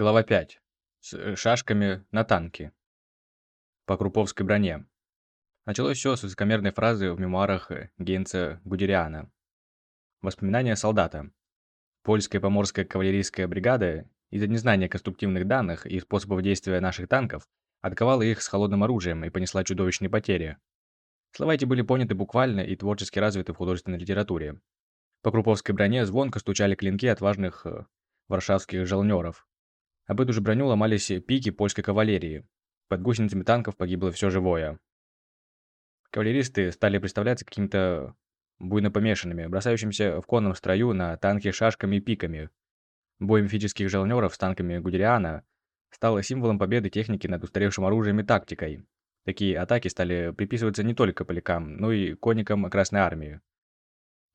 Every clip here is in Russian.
Глава 5. С э, шашками на танке. По Круповской броне. Началось все с высокомерной фразы в мемуарах э, Гейнца Гудериана. Воспоминания солдата. Польская поморская кавалерийская бригада из-за незнания конструктивных данных и способов действия наших танков отковала их с холодным оружием и понесла чудовищные потери. Слова эти были поняты буквально и творчески развиты в художественной литературе. По Круповской броне звонко стучали клинки отважных э, варшавских жалнеров, об эту же броню ломались пики польской кавалерии. Под гусеницами танков погибло все живое. Кавалеристы стали представляться какими-то буйно помешанными, бросающимися в конном строю на танки шашками и пиками. Бой мифических желнеров с танками Гудериана стал символом победы техники над устаревшим оружием и тактикой. Такие атаки стали приписываться не только полякам, но и конникам Красной Армии.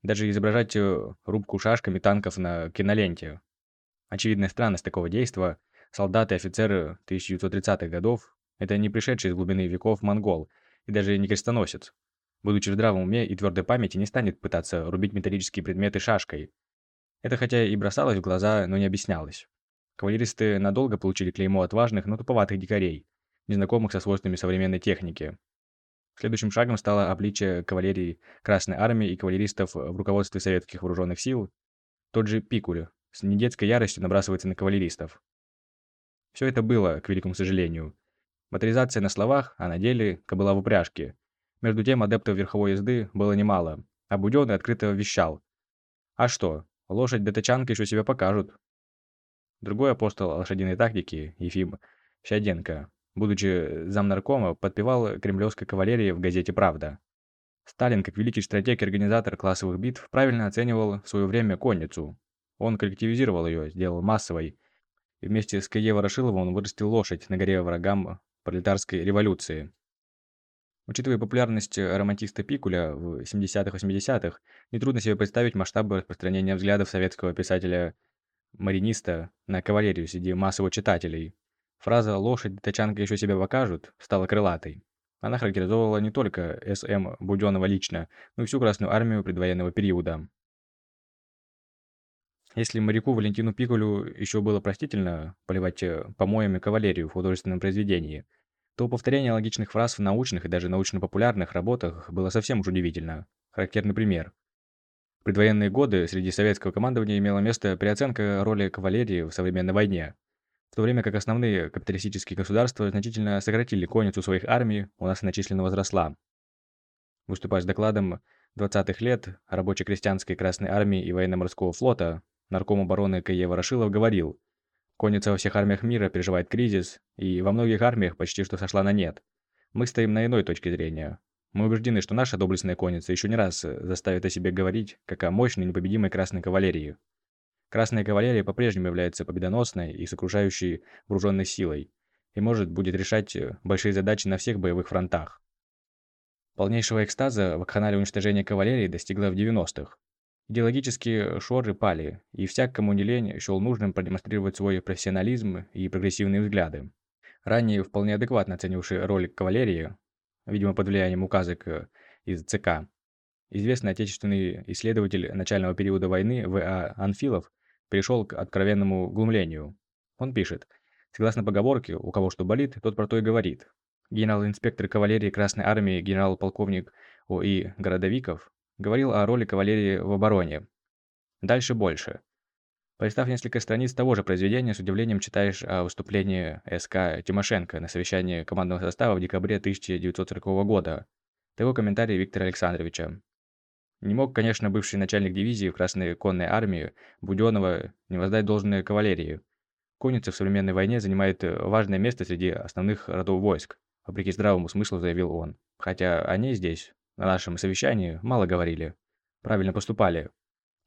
Даже изображать э, рубку шашками танков на киноленте. Очевидная странность такого действа – солдаты и офицеры 1930-х годов – это не пришедший из глубины веков монгол и даже не крестоносец. Будучи в здравом уме и твердой памяти, не станет пытаться рубить металлические предметы шашкой. Это хотя и бросалось в глаза, но не объяснялось. Кавалеристы надолго получили клеймо отважных, но туповатых дикарей, незнакомых со свойствами современной техники. Следующим шагом стало обличие кавалерии Красной Армии и кавалеристов в руководстве советских вооруженных сил, тот же Пикуль, с недетской яростью набрасывается на кавалеристов. Все это было, к великому сожалению. Моторизация на словах, а на деле кобыла в упряжке. Между тем адептов верховой езды было немало, а Будённый открыто вещал. А что, лошадь да тачанка еще себя покажут. Другой апостол лошадиной тактики, Ефим Щаденко, будучи замнаркома, подпевал кремлевской кавалерии в газете «Правда». Сталин, как великий стратег и организатор классовых битв, правильно оценивал в свое время конницу, он коллективизировал ее, сделал массовой. И вместе с Кае Ворошиловым он вырастил лошадь на горе врагам пролетарской революции. Учитывая популярность романтиста Пикуля в 70-80-х, нетрудно себе представить масштабы распространения взглядов советского писателя-мариниста на кавалерию среди массовых читателей. Фраза «лошадь тачанка еще себя покажут» стала крылатой. Она характеризовала не только С.М. Буденного лично, но и всю Красную Армию предвоенного периода. Если моряку Валентину Пикулю еще было простительно поливать э, помоями кавалерию в художественном произведении, то повторение логичных фраз в научных и даже научно-популярных работах было совсем уж удивительно. Характерный пример. В предвоенные годы среди советского командования имела место переоценка роли кавалерии в современной войне. В то время как основные капиталистические государства значительно сократили конницу своих армий, у нас она численно возросла. Выступая с докладом 20-х лет рабоче-крестьянской Красной Армии и военно-морского флота, нарком обороны К.Е. Ворошилов говорил, «Конница во всех армиях мира переживает кризис, и во многих армиях почти что сошла на нет. Мы стоим на иной точке зрения. Мы убеждены, что наша доблестная конница еще не раз заставит о себе говорить, как о мощной непобедимой Красной кавалерии. Красная кавалерия по-прежнему является победоносной и сокрушающей вооруженной силой, и может будет решать большие задачи на всех боевых фронтах. Полнейшего экстаза вакханалия уничтожения кавалерии достигла в 90-х. Идеологические шоры пали, и всяк, кому не лень, счел нужным продемонстрировать свой профессионализм и прогрессивные взгляды. Ранее вполне адекватно оценивший роль кавалерии, видимо под влиянием указок э, из ЦК, известный отечественный исследователь начального периода войны В.А. Анфилов перешел к откровенному глумлению. Он пишет, согласно поговорке, у кого что болит, тот про то и говорит. Генерал-инспектор кавалерии Красной Армии генерал-полковник О.И. Городовиков говорил о роли кавалерии в обороне. Дальше больше. Полистав несколько страниц того же произведения, с удивлением читаешь о выступлении СК Тимошенко на совещании командного состава в декабре 1940 года. Того комментарий Виктора Александровича. Не мог, конечно, бывший начальник дивизии в Красной конной армии Будённого не воздать должное кавалерии. Конница в современной войне занимает важное место среди основных родов войск, вопреки здравому смыслу заявил он. Хотя они здесь, на нашем совещании мало говорили. Правильно поступали.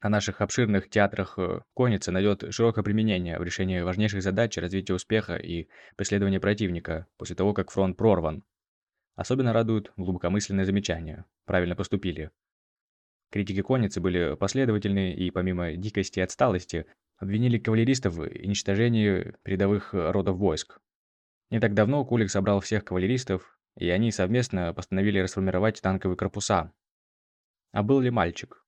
На наших обширных театрах э, конница найдет широкое применение в решении важнейших задач развития успеха и преследования противника после того, как фронт прорван. Особенно радуют глубокомысленные замечания. Правильно поступили. Критики конницы были последовательны и, помимо дикости и отсталости, обвинили кавалеристов в уничтожении передовых родов войск. Не так давно Кулик собрал всех кавалеристов, и они совместно постановили расформировать танковые корпуса. А был ли мальчик?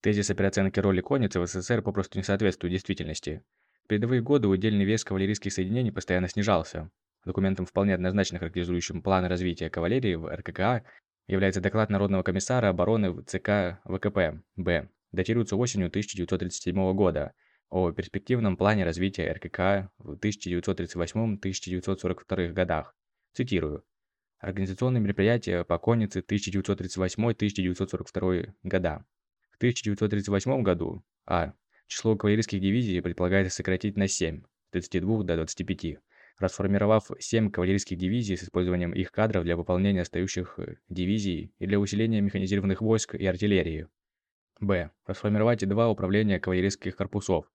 Тезис о переоценке роли конницы в СССР попросту не соответствует действительности. В передовые годы удельный вес кавалерийских соединений постоянно снижался. Документом, вполне однозначно характеризующим план развития кавалерии в РККА, является доклад Народного комиссара обороны ЦК ВКП Б. Датируется осенью 1937 года о перспективном плане развития РККА в 1938-1942 годах. Цитирую. Организационные мероприятия по коннице 1938-1942 года. В 1938 году А. Число кавалерийских дивизий предполагается сократить на 7, с 32 до 25 расформировав 7 кавалерийских дивизий с использованием их кадров для выполнения остающих э, дивизий и для усиления механизированных войск и артиллерии. Б. Расформировать два управления кавалерийских корпусов.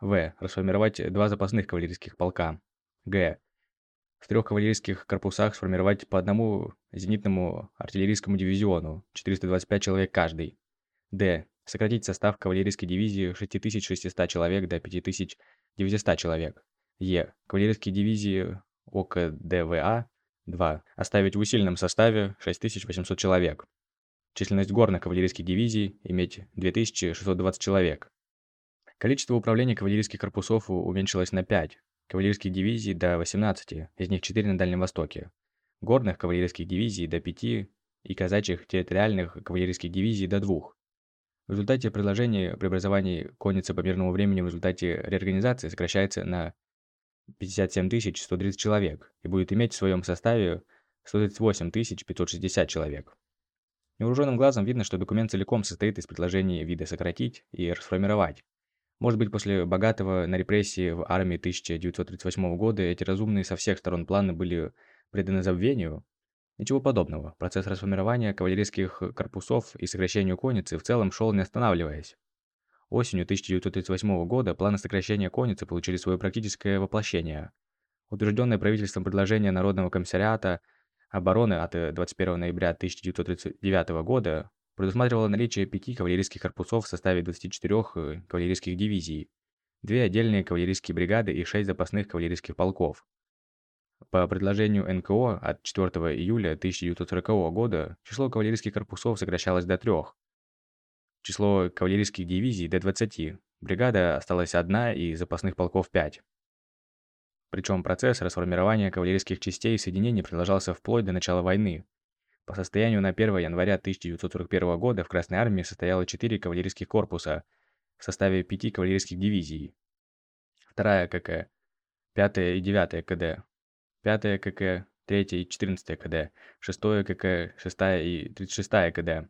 В. Расформировать два запасных кавалерийских полка. Г. В трех кавалерийских корпусах сформировать по одному зенитному артиллерийскому дивизиону, 425 человек каждый. Д. Сократить состав кавалерийской дивизии 6600 человек до 5900 человек. Е. Кавалерийские дивизии ОКДВА-2 оставить в усиленном составе 6800 человек. Численность горных кавалерийских дивизий иметь 2620 человек. Количество управления кавалерийских корпусов уменьшилось на 5, кавалерийских дивизий до 18, из них 4 на Дальнем Востоке, горных кавалерийских дивизий до 5 и казачьих территориальных кавалерийских дивизий до 2. В результате предложения преобразований конницы по мирному времени в результате реорганизации сокращается на 57 130 человек и будет иметь в своем составе 138 560 человек. Невооруженным глазом видно, что документ целиком состоит из предложений вида сократить и расформировать. Может быть, после богатого на репрессии в армии 1938 года эти разумные со всех сторон планы были преданы забвению? Ничего подобного. Процесс расформирования кавалерийских корпусов и сокращению конницы в целом шел не останавливаясь. Осенью 1938 года планы сокращения конницы получили свое практическое воплощение. Утвержденное правительством предложение Народного комиссариата обороны от 21 ноября 1939 года предусматривало наличие пяти кавалерийских корпусов в составе 24 э, кавалерийских дивизий, две отдельные кавалерийские бригады и шесть запасных кавалерийских полков. По предложению НКО от 4 июля 1940 года число кавалерийских корпусов сокращалось до трех, число кавалерийских дивизий до 20, бригада осталась одна и запасных полков 5. Причем процесс расформирования кавалерийских частей и соединений продолжался вплоть до начала войны. По состоянию на 1 января 1941 года в Красной Армии состояло 4 кавалерийских корпуса в составе 5 кавалерийских дивизий. 2 КК, 5 и 9 КД, 5 КК, 3 и 14 КД, 6 КК, 6 и 36 КД,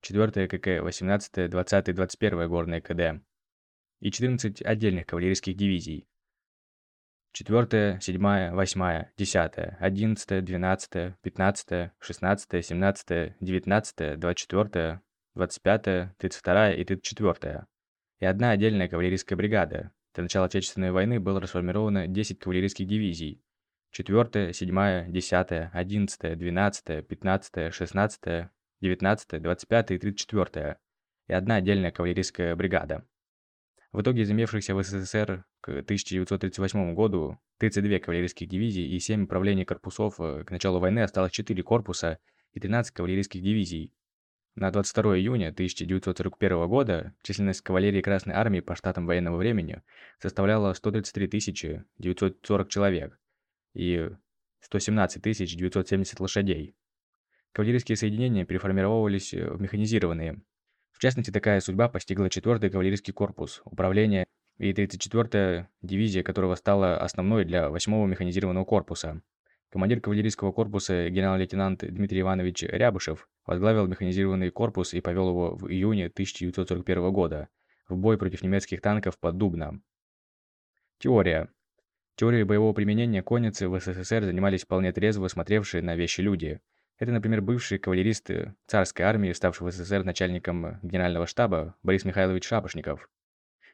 4 КК, 18, 20, 21 горные КД и 14 отдельных кавалерийских дивизий. 4, 7, 8, 10, 11, 12, 15, 16, 17, 19, 24, 25, 32 и 34. И одна отдельная кавалерийская бригада. До начала Отечественной войны было расформировано 10 кавалерийских дивизий. 4, 7, 10, 11, 12, 15, 16, 19, 25 и 34 и одна отдельная кавалерийская бригада. В итоге из имевшихся в СССР к 1938 году 32 кавалерийских дивизий и 7 управлений корпусов э, к началу войны осталось 4 корпуса и 13 кавалерийских дивизий. На 22 июня 1941 года численность кавалерии Красной Армии по штатам военного времени составляла 133 940 человек и 117 970 лошадей. Кавалерийские соединения переформировывались э, в механизированные. В частности, такая судьба постигла 4-й кавалерийский корпус, управление и 34-я дивизия, которого стала основной для 8-го механизированного корпуса. Командир кавалерийского корпуса генерал-лейтенант Дмитрий Иванович Рябышев возглавил механизированный корпус и повел его в июне 1941 года в бой против немецких танков под Дубно. Теория. Теорией боевого применения конницы в СССР занимались вполне трезво смотревшие на вещи люди – это, например, бывший кавалерист царской армии, ставший в СССР начальником э, генерального штаба Борис Михайлович Шапошников.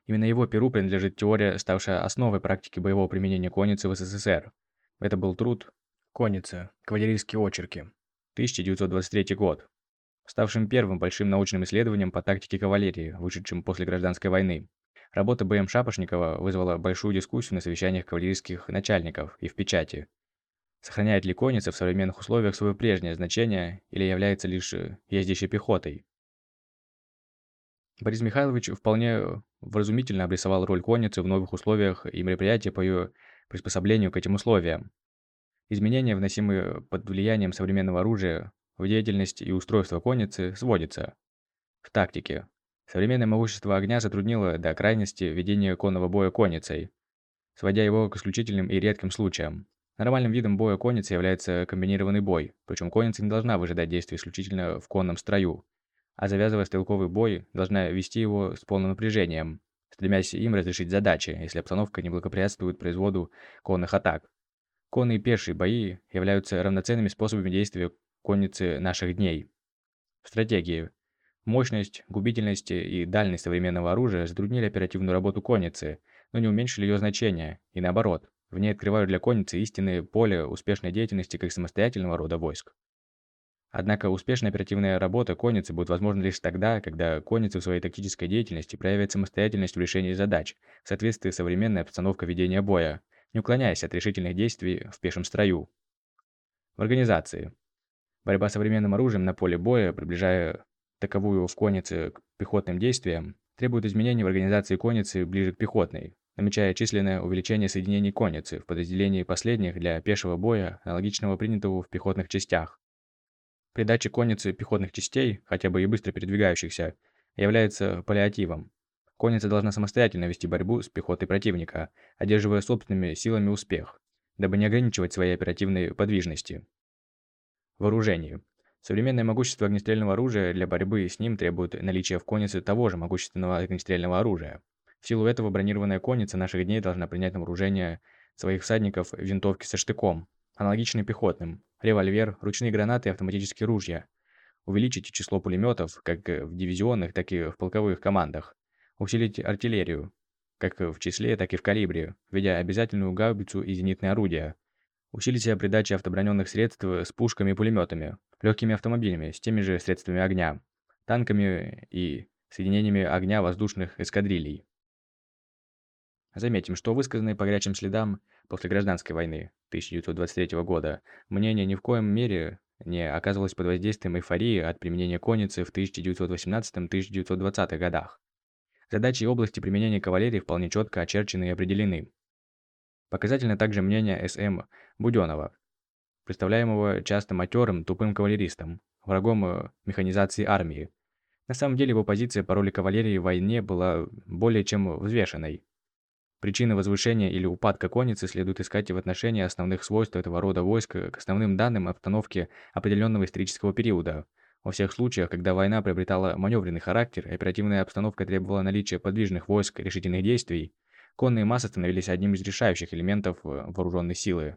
Именно его перу принадлежит теория, ставшая основой практики боевого применения конницы в СССР. Это был труд «Конница. Кавалерийские очерки». 1923 год. Ставшим первым большим научным исследованием по тактике кавалерии, вышедшим после гражданской войны. Работа Б.М. Шапошникова вызвала большую дискуссию на совещаниях кавалерийских начальников и в печати, Сохраняет ли конница в современных условиях свое прежнее значение или является лишь э, ездящей пехотой? Борис Михайлович вполне вразумительно обрисовал роль конницы в новых условиях и мероприятия по ее приспособлению к этим условиям. Изменения, вносимые под влиянием современного оружия в деятельность и устройство конницы, сводятся. В тактике. Современное могущество огня затруднило до крайности ведение конного боя конницей, сводя его к исключительным и редким случаям. Нормальным видом боя конницы является комбинированный бой, причем конница не должна выжидать действий исключительно в конном строю, а завязывая стрелковый бой, должна вести его с полным напряжением, стремясь им разрешить задачи, если обстановка не благоприятствует производу конных атак. Конные и пешие бои являются равноценными способами действия конницы наших дней. Стратегии. Мощность, губительность и дальность современного оружия затруднили оперативную работу конницы, но не уменьшили ее значение, и наоборот, в ней открывают для конницы истинное поле успешной деятельности как самостоятельного рода войск. Однако успешная оперативная работа конницы будет возможна лишь тогда, когда конница в своей тактической деятельности проявит самостоятельность в решении задач в соответствии с современной обстановкой ведения боя, не уклоняясь от решительных действий в пешем строю. В организации. Борьба с современным оружием на поле боя, приближая таковую в коннице к пехотным действиям, требует изменений в организации конницы ближе к пехотной, намечая численное увеличение соединений конницы в подразделении последних для пешего боя, аналогичного принятого в пехотных частях. Придача конницы пехотных частей, хотя бы и быстро передвигающихся, является паллиативом. Конница должна самостоятельно вести борьбу с пехотой противника, одерживая собственными силами успех, дабы не ограничивать своей оперативной подвижности. Вооружение. Современное могущество огнестрельного оружия для борьбы с ним требует наличия в коннице того же могущественного огнестрельного оружия. В силу этого бронированная конница наших дней должна принять на вооружение своих всадников винтовки со штыком, аналогичные пехотным, револьвер, ручные гранаты и автоматические ружья. Увеличить число пулеметов как в дивизионных, так и в полковых командах. Усилить артиллерию, как в числе, так и в калибре, введя обязательную гаубицу и зенитные орудия. Усилить придачи автоброненных средств с пушками и пулеметами, легкими автомобилями с теми же средствами огня, танками и соединениями огня воздушных эскадрилей. Заметим, что высказанные по горячим следам после гражданской войны 1923 года мнение ни в коем мере не оказывалось под воздействием эйфории от применения конницы в 1918-1920 годах. Задачи и области применения кавалерии вполне четко очерчены и определены. Показательно также мнение С.М. Буденова, представляемого часто матерым, тупым кавалеристом, врагом э, механизации армии. На самом деле его позиция по роли кавалерии в войне была более чем взвешенной. Причины возвышения или упадка конницы следует искать в отношении основных свойств этого рода войск к основным данным обстановки определенного исторического периода. Во всех случаях, когда война приобретала маневренный характер и оперативная обстановка требовала наличия подвижных войск и решительных действий, конные массы становились одним из решающих элементов э, вооруженной силы.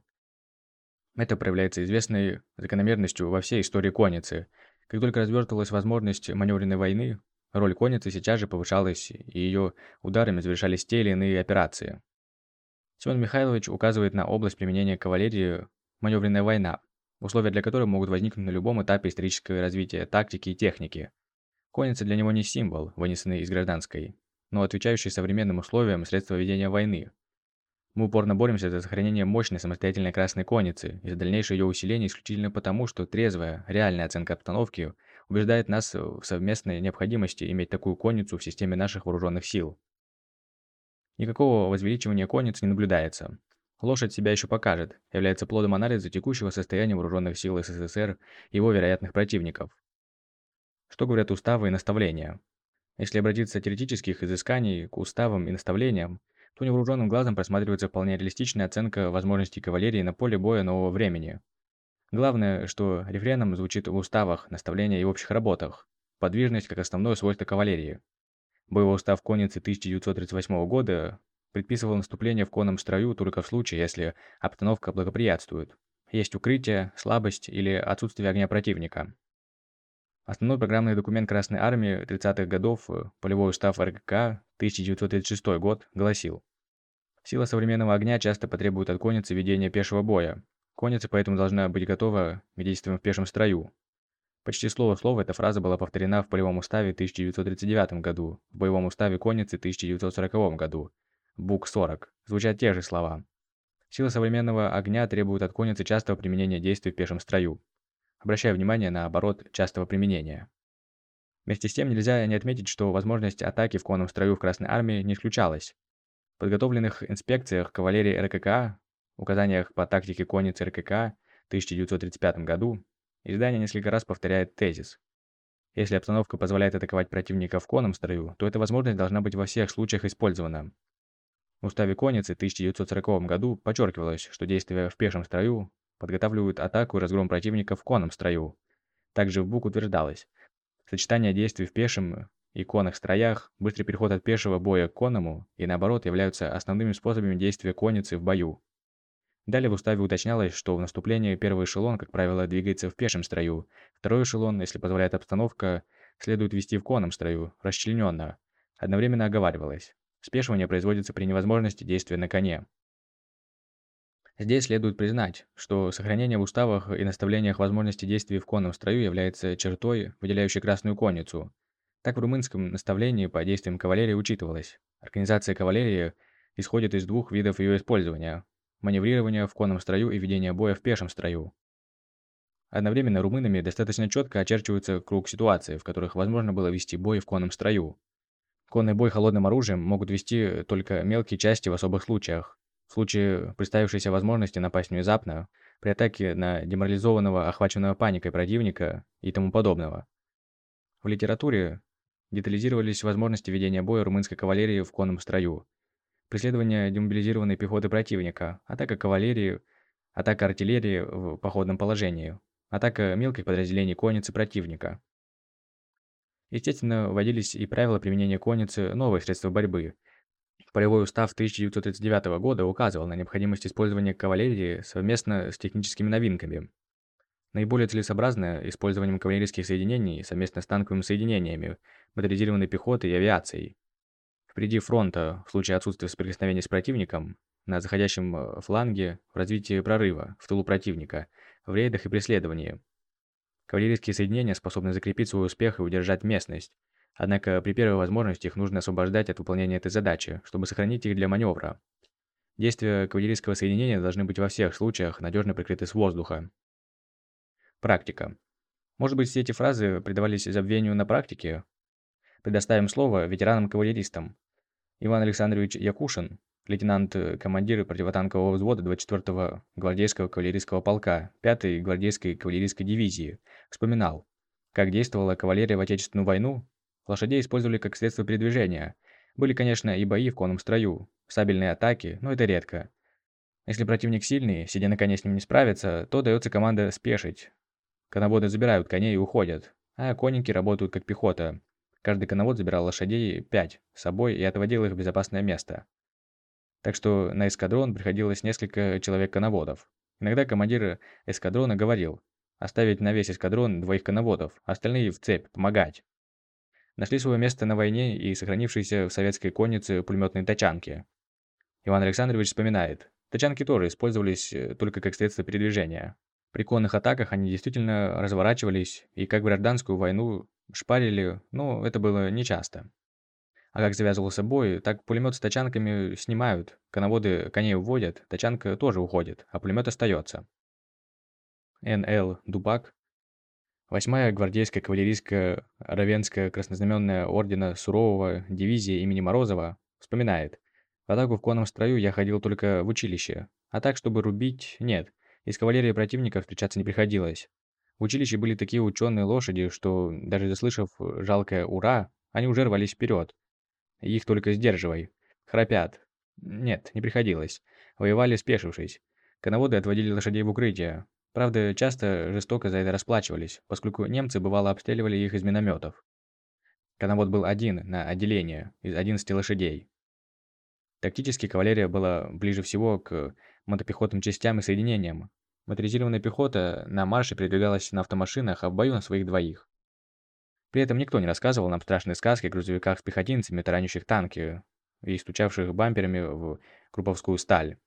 Это проявляется известной закономерностью во всей истории конницы. Как только развертывалась возможность маневренной войны, Роль конницы сейчас же повышалась, и ее ударами завершались те или иные операции. Семен Михайлович указывает на область применения кавалерии маневренная война, условия для которой могут возникнуть на любом этапе исторического развития тактики и техники. Конница для него не символ, вынесенный из гражданской, но отвечающий современным условиям средства ведения войны. Мы упорно боремся за сохранение мощной самостоятельной красной конницы и за дальнейшее ее усиление исключительно потому, что трезвая, реальная оценка обстановки убеждает нас в совместной необходимости иметь такую конницу в системе наших вооруженных сил. Никакого возвеличивания конниц не наблюдается. Лошадь себя еще покажет, является плодом анализа текущего состояния вооруженных сил СССР и его вероятных противников. Что говорят уставы и наставления? Если обратиться теоретических изысканий к уставам и наставлениям, то невооруженным глазом просматривается вполне реалистичная оценка возможностей кавалерии на поле боя нового времени – Главное, что рефреном звучит в уставах, наставления и общих работах. Подвижность как основное свойство кавалерии. Боевой устав конницы 1938 года предписывал наступление в конном строю только в случае, если обстановка благоприятствует. Есть укрытие, слабость или отсутствие огня противника. Основной программный документ Красной Армии 30-х годов, полевой устав РКК, 1936 год, гласил Сила современного огня часто потребует от конницы ведения пешего боя, Конница поэтому должна быть готова к действиям в пешем строю. Почти слово в слово эта фраза была повторена в полевом уставе 1939 году, в боевом уставе конницы 1940 году. Бук 40. Звучат те же слова. Сила современного огня требует от конницы частого применения действий в пешем строю. Обращаю внимание на оборот частого применения. Вместе с тем нельзя не отметить, что возможность атаки в конном строю в Красной Армии не исключалась. В подготовленных инспекциях кавалерии РККА, указаниях по тактике конницы РККА в 1935 году, издание несколько раз повторяет тезис. Если обстановка позволяет атаковать противника в конном строю, то эта возможность должна быть во всех случаях использована. В уставе конницы в 1940 году подчеркивалось, что действия в пешем строю подготавливают атаку и разгром противника в конном строю. Также в БУК утверждалось, Сочетание действий в пешем и конных строях, быстрый переход от пешего боя к конному и наоборот являются основными способами действия конницы в бою. Далее в уставе уточнялось, что в наступлении первый эшелон, как правило, двигается в пешем строю, второй эшелон, если позволяет обстановка, следует вести в конном строю, расчлененно. Одновременно оговаривалось. Спешивание производится при невозможности действия на коне. Здесь следует признать, что сохранение в уставах и наставлениях возможности действий в конном строю является чертой, выделяющей Красную Конницу. Так в румынском наставлении по действиям кавалерии учитывалось. Организация кавалерии исходит из двух видов ее использования – маневрирования в конном строю и ведения боя в пешем строю. Одновременно румынами достаточно четко очерчивается круг ситуаций, в которых возможно было вести бой в конном строю. Конный бой холодным оружием могут вести только мелкие части в особых случаях, в случае представившейся возможности напасть внезапно, при атаке на деморализованного, охваченного паникой противника и тому подобного. В литературе детализировались возможности ведения боя румынской кавалерии в конном строю, преследование демобилизированной пехоты противника, атака кавалерии, атака артиллерии в походном положении, атака мелких подразделений конницы противника. Естественно, вводились и правила применения конницы новых средств борьбы, Полевой устав 1939 года указывал на необходимость использования кавалерии совместно с техническими новинками. Наиболее целесообразно использованием кавалерийских соединений совместно с танковыми соединениями, моторизированной пехотой и авиацией. Впереди фронта, в случае отсутствия соприкосновения с противником, на заходящем э, фланге в развитии прорыва, в тылу противника, в рейдах и преследовании. Кавалерийские соединения способны закрепить свой успех и удержать местность, Однако при первой возможности их нужно освобождать от выполнения этой задачи, чтобы сохранить их для маневра. Действия кавалерийского соединения должны быть во всех случаях надежно прикрыты с воздуха. Практика. Может быть, все эти фразы придавались забвению на практике? Предоставим слово ветеранам-кавалеристам. Иван Александрович Якушин, лейтенант-командир противотанкового взвода 24-го гвардейского кавалерийского полка 5-й гвардейской кавалерийской дивизии, вспоминал, как действовала кавалерия в Отечественную войну Лошадей использовали как средство передвижения. Были, конечно, и бои в конном строю, сабельные атаки, но это редко. Если противник сильный, сидя на коне с ним не справится, то дается команда спешить. Коноводы забирают коней и уходят, а конники работают как пехота. Каждый коновод забирал лошадей 5 с собой и отводил их в безопасное место. Так что на эскадрон приходилось несколько человек-коноводов. Иногда командир эскадрона говорил, оставить на весь эскадрон двоих коноводов, остальные в цепь, помогать нашли свое место на войне и сохранившиеся в советской коннице пулеметные тачанки. Иван Александрович вспоминает, тачанки тоже использовались э, только как средство передвижения. При конных атаках они действительно разворачивались и как гражданскую войну шпарили, но это было нечасто. А как завязывался бой, так пулемет с тачанками снимают, коноводы коней уводят, тачанка тоже уходит, а пулемет остается. Н.Л. Дубак Восьмая гвардейская кавалерийская Равенская краснознаменная ордена Сурового дивизия имени Морозова вспоминает. В атаку в конном строю я ходил только в училище. А так, чтобы рубить, нет. Из кавалерии противника встречаться не приходилось. В училище были такие ученые лошади, что, даже заслышав жалкое «Ура!», они уже рвались вперед. Их только сдерживай. Храпят. Нет, не приходилось. Воевали спешившись. Коноводы отводили лошадей в укрытие. Правда, часто жестоко за это расплачивались, поскольку немцы бывало обстреливали их из минометов. Коновод был один на отделение, из 11 лошадей. Тактически кавалерия была ближе всего к мотопехотным частям и соединениям. Моторизированная пехота на марше передвигалась на автомашинах, а в бою на своих двоих. При этом никто не рассказывал нам страшные сказки о грузовиках с пехотинцами, таранящих танки и стучавших бамперами в круповскую сталь.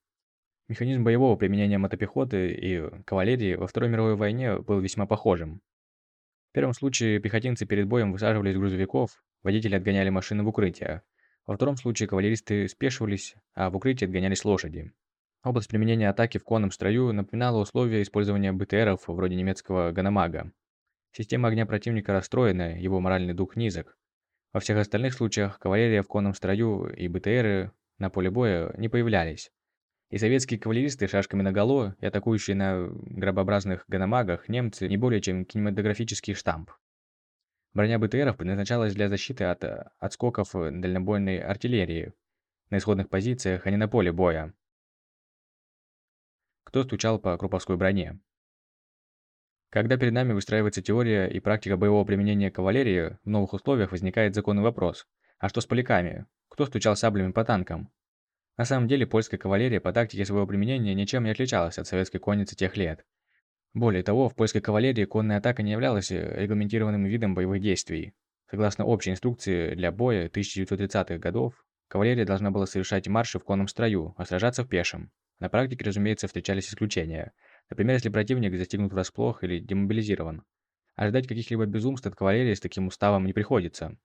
Механизм боевого применения мотопехоты и кавалерии во Второй мировой войне был весьма похожим. В первом случае пехотинцы перед боем высаживались из грузовиков, водители отгоняли машины в укрытие. Во втором случае кавалеристы спешивались, а в укрытие отгонялись лошади. Область применения атаки в конном строю напоминала условия использования БТРов вроде немецкого Ганамага. Система огня противника расстроена, его моральный дух низок. Во всех остальных случаях кавалерия в конном строю и БТРы на поле боя не появлялись. И советские кавалеристы шашками наголо и атакующие на гробообразных ганамагах немцы не более чем кинематографический штамп. Броня БТРов предназначалась для защиты от отскоков дальнобойной артиллерии на исходных позициях, а не на поле боя. Кто стучал по круповской броне? Когда перед нами выстраивается теория и практика боевого применения кавалерии, в новых условиях возникает законный вопрос. А что с поляками? Кто стучал саблями по танкам? На самом деле, польская кавалерия по тактике своего применения ничем не отличалась от советской конницы тех лет. Более того, в польской кавалерии конная атака не являлась регламентированным видом боевых действий. Согласно общей инструкции для боя 1930-х годов, кавалерия должна была совершать марши в конном строю, а сражаться в пешем. На практике, разумеется, встречались исключения. Например, если противник застигнут врасплох или демобилизирован. Ожидать каких-либо безумств от кавалерии с таким уставом не приходится.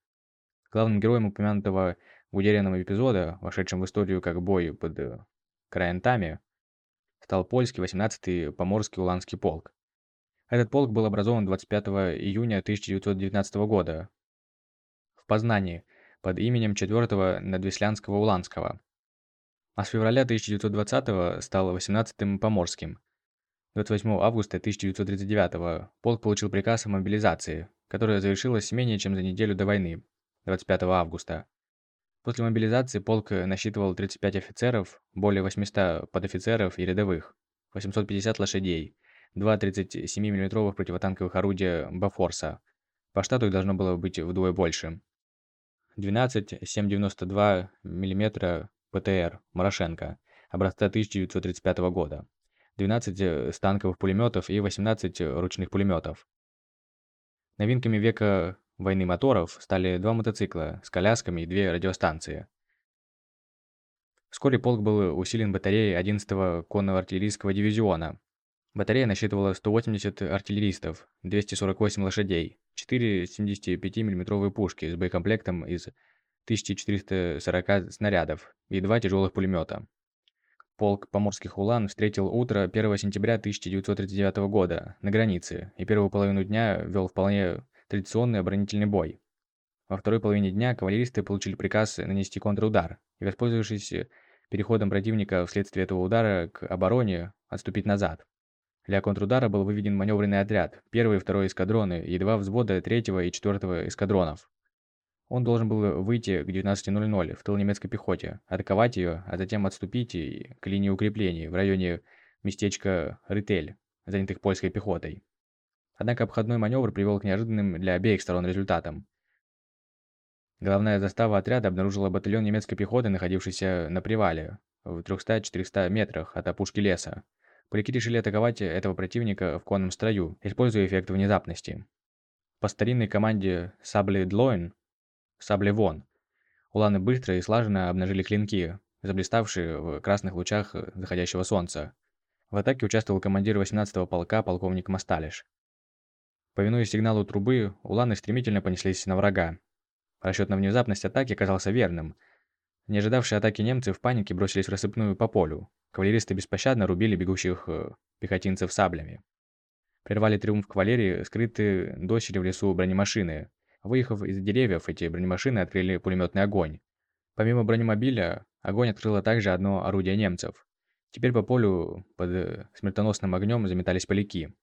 Главным героем упомянутого Гудериного эпизода, вошедшим в историю как бой под э, Краентами, стал польский 18-й Поморский Уланский полк. Этот полк был образован 25 июня 1919 года в Познании под именем 4-го Надвеслянского Уланского, а с февраля 1920 стал 18-м Поморским. 28 августа 1939 полк получил приказ о мобилизации, которая завершилась менее чем за неделю до войны, 25 августа. После мобилизации полк насчитывал 35 офицеров, более 800 подофицеров и рядовых, 850 лошадей, два 37 миллиметровых противотанковых орудия Бафорса. По штату их должно было быть вдвое больше. 12 7,92 мм ПТР Морошенко образца 1935 года, 12 станковых пулеметов и 18 ручных пулеметов. Новинками века войны моторов стали два мотоцикла с колясками и две радиостанции. Вскоре полк был усилен батареей 11-го конного артиллерийского дивизиона. Батарея насчитывала 180 артиллеристов, 248 лошадей, 4 75 миллиметровые пушки с боекомплектом из 1440 снарядов и два тяжелых пулемета. Полк поморских улан встретил утро 1 сентября 1939 года на границе и первую половину дня вел вполне традиционный оборонительный бой. Во второй половине дня кавалеристы получили приказ нанести контрудар и, воспользовавшись переходом противника вследствие этого удара к обороне, отступить назад. Для контрудара был выведен маневренный отряд, первый и второй эскадроны и два взвода третьего и четвертого эскадронов. Он должен был выйти к 19.00 в тыл немецкой пехоте, атаковать ее, а затем отступить к линии укреплений в районе местечка Ритель, занятых польской пехотой. Однако обходной маневр привел к неожиданным для обеих сторон результатам. Главная застава отряда обнаружила батальон немецкой пехоты, находившийся на привале, в 300-400 метрах от опушки леса. Поляки решили атаковать этого противника в конном строю, используя эффект внезапности. По старинной команде «Сабли Длоин» «Сабли вон», уланы быстро и слаженно обнажили клинки, заблиставшие в красных лучах заходящего солнца. В атаке участвовал командир 18-го полка полковник Масталиш. Повинуясь сигналу трубы, уланы стремительно понеслись на врага. Расчет на внезапность атаки оказался верным. Не ожидавшие атаки немцы в панике бросились в рассыпную по полю. Кавалеристы беспощадно рубили бегущих э, пехотинцев саблями. Прервали триумф кавалерии скрытые доселе в лесу бронемашины. Выехав из деревьев, эти бронемашины открыли пулеметный огонь. Помимо бронемобиля, огонь открыло также одно орудие немцев. Теперь по полю под э, смертоносным огнем заметались поляки.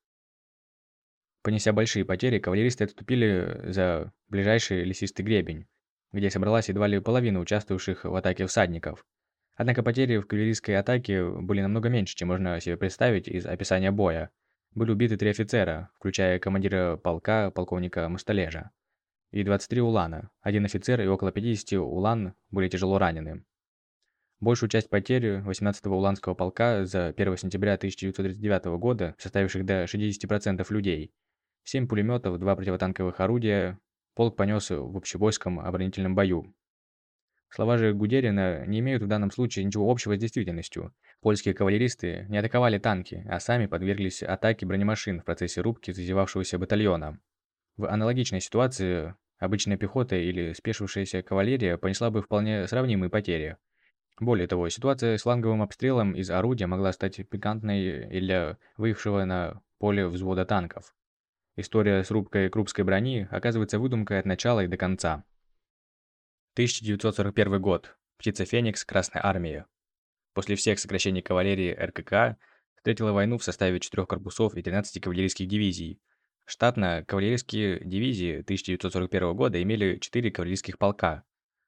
Понеся большие потери, кавалеристы отступили за ближайший лесистый гребень, где собралась едва ли половина участвовавших в атаке всадников. Однако потери в кавалерийской атаке были намного меньше, чем можно себе представить из описания боя. Были убиты три офицера, включая командира полка, полковника Мусталежа, и 23 улана. Один офицер и около 50 улан были тяжело ранены. Большую часть потерь 18-го уланского полка за 1 сентября 1939 года, составивших до 60% людей, Семь пулеметов, два противотанковых орудия полк понес в общевойском оборонительном бою. Слова же Гудерина не имеют в данном случае ничего общего с действительностью. Польские кавалеристы не атаковали танки, а сами подверглись атаке бронемашин в процессе рубки зазевавшегося батальона. В аналогичной ситуации обычная пехота или спешившаяся кавалерия понесла бы вполне сравнимые потери. Более того, ситуация с фланговым обстрелом из орудия могла стать пикантной и для выехавшего на поле взвода танков. История с рубкой крупской брони оказывается выдумкой от начала и до конца. 1941 год. Птица Феникс Красной Армии. После всех сокращений кавалерии РКК встретила войну в составе 4 корпусов и 13 кавалерийских дивизий. Штатно кавалерийские дивизии 1941 года имели 4 кавалерийских полка,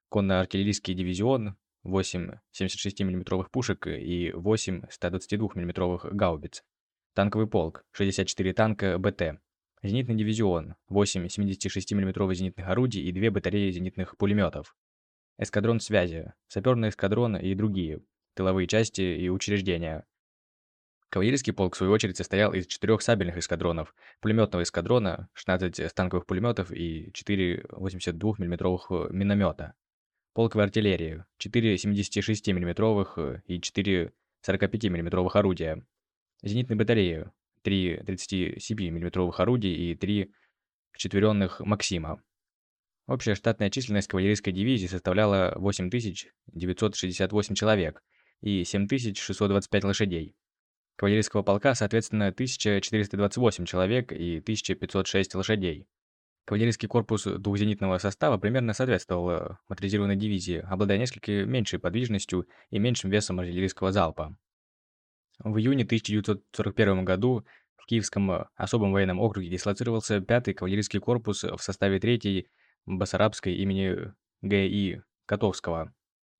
конно-артиллерийский дивизион, 8 76 мм пушек и 8 122 мм гаубиц, танковый полк, 64 танка БТ, зенитный дивизион, 8 76 мм зенитных орудий и 2 батареи зенитных пулеметов, эскадрон связи, саперный эскадрон и другие, тыловые части и учреждения. Кавалерийский полк, в свою очередь, состоял из четырех сабельных эскадронов, пулеметного эскадрона, 16 танковых пулеметов и 4 82 мм миномета. Полковой артиллерии, 4 76 мм и 4 45 мм орудия. Зенитной батареи, 3 37 мм орудий и 3 четверенных «Максима». Общая штатная численность кавалерийской дивизии составляла 8968 человек и 7625 лошадей. Кавалерийского полка, соответственно, 1428 человек и 1506 лошадей. Кавалерийский корпус двухзенитного состава примерно соответствовал э, моторизированной дивизии, обладая несколько меньшей подвижностью и меньшим весом артиллерийского залпа. В июне 1941 году в Киевском э, особом военном округе дислоцировался 5-й кавалерийский корпус в составе 3-й Басарабской имени Г.И. Котовского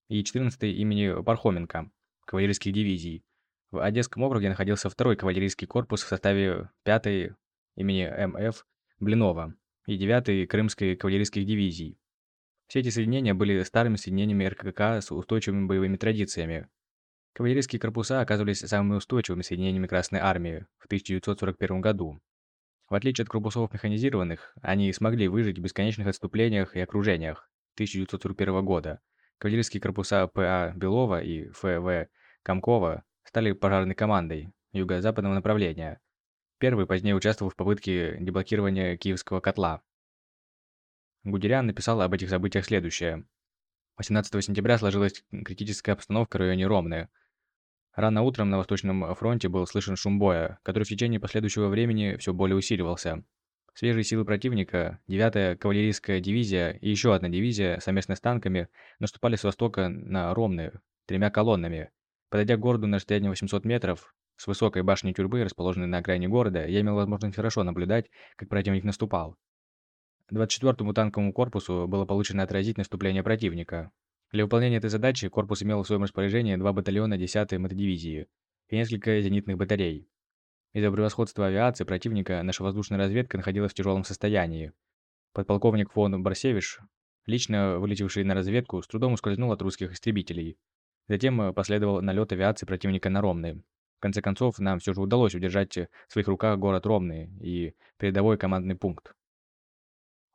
и 14-й имени Пархоменко кавалерийских дивизий. В Одесском округе находился 2-й кавалерийский корпус в составе 5-й имени М.Ф. Блинова и 9-й Крымской кавалерийских дивизий. Все эти соединения были старыми соединениями РКК с устойчивыми боевыми традициями. Кавалерийские корпуса оказывались самыми устойчивыми соединениями Красной Армии в 1941 году. В отличие от корпусов механизированных, они смогли выжить в бесконечных отступлениях и окружениях 1941 года. Кавалерийские корпуса П.А. Белова и Ф.В. Комкова стали пожарной командой юго-западного направления, Первый позднее участвовал в попытке деблокирования Киевского котла. Гудериан написал об этих событиях следующее. 18 сентября сложилась критическая обстановка в районе Ромны. Рано утром на Восточном фронте был слышен шум боя, который в течение последующего времени все более усиливался. Свежие силы противника, 9-я кавалерийская дивизия и еще одна дивизия совместно с танками наступали с востока на Ромны тремя колоннами. Подойдя к городу на расстояние 800 метров, с высокой башни тюрьмы, расположенной на окраине города, я имел возможность хорошо наблюдать, как противник наступал. 24-му танковому корпусу было получено отразить наступление противника. Для выполнения этой задачи корпус имел в своем распоряжении два батальона 10-й мотодивизии и несколько зенитных батарей. Из-за превосходства авиации противника наша воздушная разведка находилась в тяжелом состоянии. Подполковник фон Барсевич, лично вылетевший на разведку, с трудом ускользнул от русских истребителей. Затем последовал налет авиации противника на Ромны конце концов, нам все же удалось удержать в своих руках город Ромны и передовой командный пункт.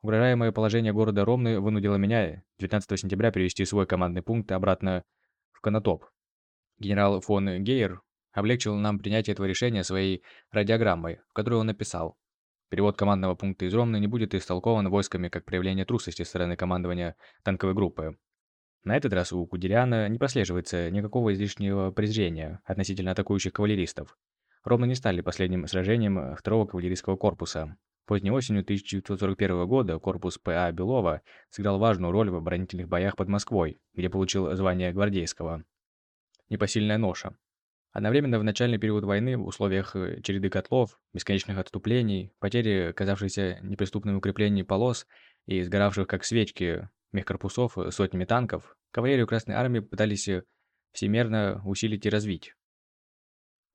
Угрожаемое положение города Ромны вынудило меня 19 сентября перевести свой командный пункт обратно в Конотоп. Генерал фон Гейер облегчил нам принятие этого решения своей радиограммой, в которой он написал «Перевод командного пункта из Ромны не будет истолкован войсками как проявление трусости со стороны командования танковой группы. На этот раз у Кудериана не прослеживается никакого излишнего презрения относительно атакующих кавалеристов. Ровно не стали последним сражением второго кавалерийского корпуса. Поздней осенью 1941 года корпус П.А. Белова сыграл важную роль в оборонительных боях под Москвой, где получил звание гвардейского. Непосильная ноша. Одновременно в начальный период войны в условиях череды котлов, бесконечных отступлений, потери казавшихся неприступными укреплений полос и сгоравших как свечки мехкорпусов э, сотнями танков, кавалерию Красной Армии пытались э, всемерно усилить и развить.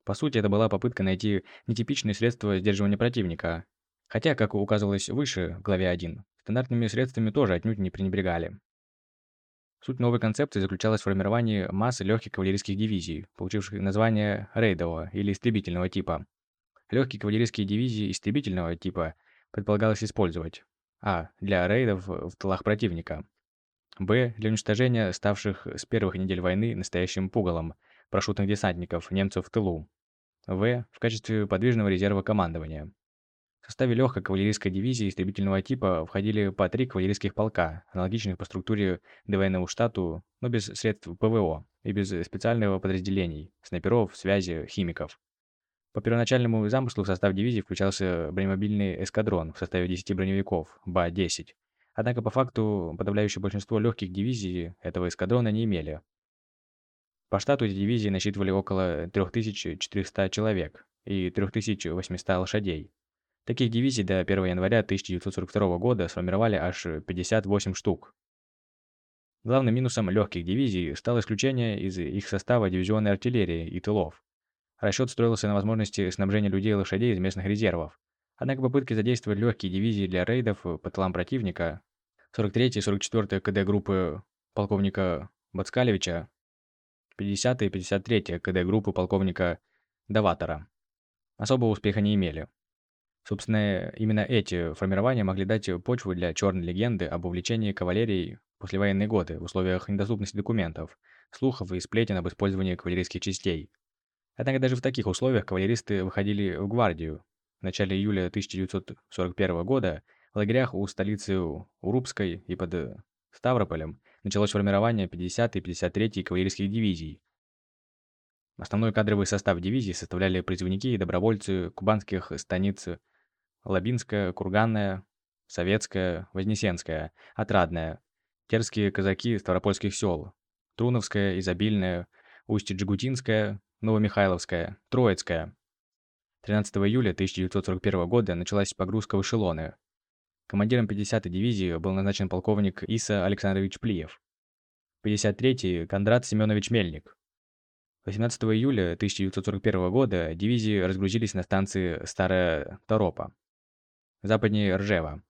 По сути, это была попытка найти нетипичные средства сдерживания противника, хотя, как указывалось выше, в главе 1, стандартными средствами тоже отнюдь не пренебрегали. Суть новой концепции заключалась в формировании массы легких кавалерийских дивизий, получивших название рейдового или истребительного типа. Легкие кавалерийские дивизии истребительного типа предполагалось использовать а. Для рейдов в тылах противника. Б. Для уничтожения ставших с первых недель войны настоящим пугалом парашютных десантников немцев в тылу. В. В качестве подвижного резерва командования. В составе легкой кавалерийской дивизии истребительного типа входили по три кавалерийских полка, аналогичных по структуре ДВНУ штату, но без средств ПВО и без специального подразделений, снайперов, связи, химиков. По первоначальному замыслу в состав дивизии включался бронемобильный эскадрон в составе 10 броневиков БА-10. Однако по факту подавляющее большинство легких дивизий этого эскадрона не имели. По штату эти дивизии насчитывали около 3400 человек и 3800 лошадей. Таких дивизий до 1 января 1942 года сформировали аж 58 штук. Главным минусом легких дивизий стало исключение из их состава дивизионной артиллерии и тылов. Расчет строился на возможности снабжения людей и лошадей из местных резервов. Однако попытки задействовать легкие дивизии для рейдов по тылам противника 43 и 44 КД группы полковника Бацкалевича, 50 и 53 КД группы полковника Даватора особого успеха не имели. Собственно, именно эти формирования могли дать почву для черной легенды об увлечении кавалерией послевоенные годы в условиях недоступности документов, слухов и сплетен об использовании кавалерийских частей. Однако даже в таких условиях кавалеристы выходили в гвардию. В начале июля 1941 года в лагерях у столицы Урупской и под Ставрополем началось формирование 50 и 53 кавалерийских дивизий, Основной кадровый состав дивизии составляли призывники и добровольцы кубанских станиц Лабинская, Курганная, Советская, Вознесенская, Отрадная, терские казаки Ставропольских сел, Труновская, Изобильная, Устье-Джигутинская, Новомихайловская, Троицкая. 13 июля 1941 года началась погрузка в эшелоны. Командиром 50-й дивизии был назначен полковник Иса Александрович Плиев. 53-й – Кондрат Семенович Мельник. 18 июля 1941 года дивизии разгрузились на станции Старая Торопа, западнее Ржева.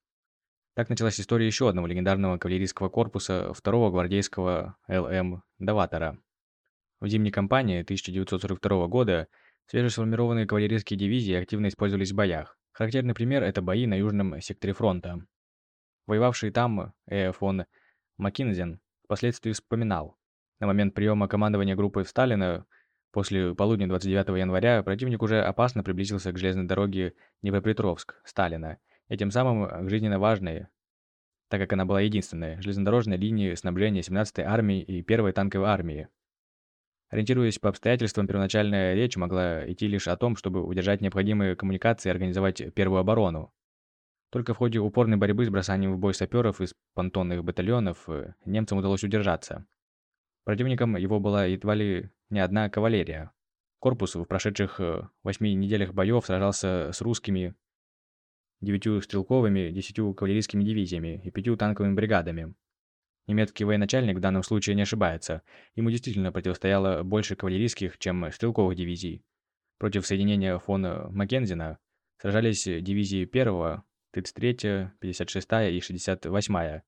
Так началась история еще одного легендарного кавалерийского корпуса 2-го гвардейского ЛМ Даватора. В зимней кампании 1942 года свежесформированные кавалерийские дивизии активно использовались в боях. Характерный пример – это бои на южном секторе фронта. Воевавший там Э. фон Маккинзен впоследствии вспоминал. На момент приема командования группой в Сталина после полудня 29 января противник уже опасно приблизился к железной дороге Днепропетровск, Сталина, и тем самым к жизненно важной, так как она была единственной, железнодорожной линией снабжения 17-й армии и 1-й танковой армии. Ориентируясь по обстоятельствам, первоначальная речь могла идти лишь о том, чтобы удержать необходимые коммуникации и организовать первую оборону. Только в ходе упорной борьбы с бросанием в бой саперов из понтонных батальонов э, немцам удалось удержаться. Противником его была едва ли не одна кавалерия. Корпус в прошедших э, восьми неделях боев сражался с русскими девятью стрелковыми, десятью кавалерийскими дивизиями и пятью танковыми бригадами. Немецкий военачальник в данном случае не ошибается. Ему действительно противостояло больше кавалерийских, чем стрелковых дивизий. Против соединения фон Маккензина сражались дивизии 1 33 56 и 68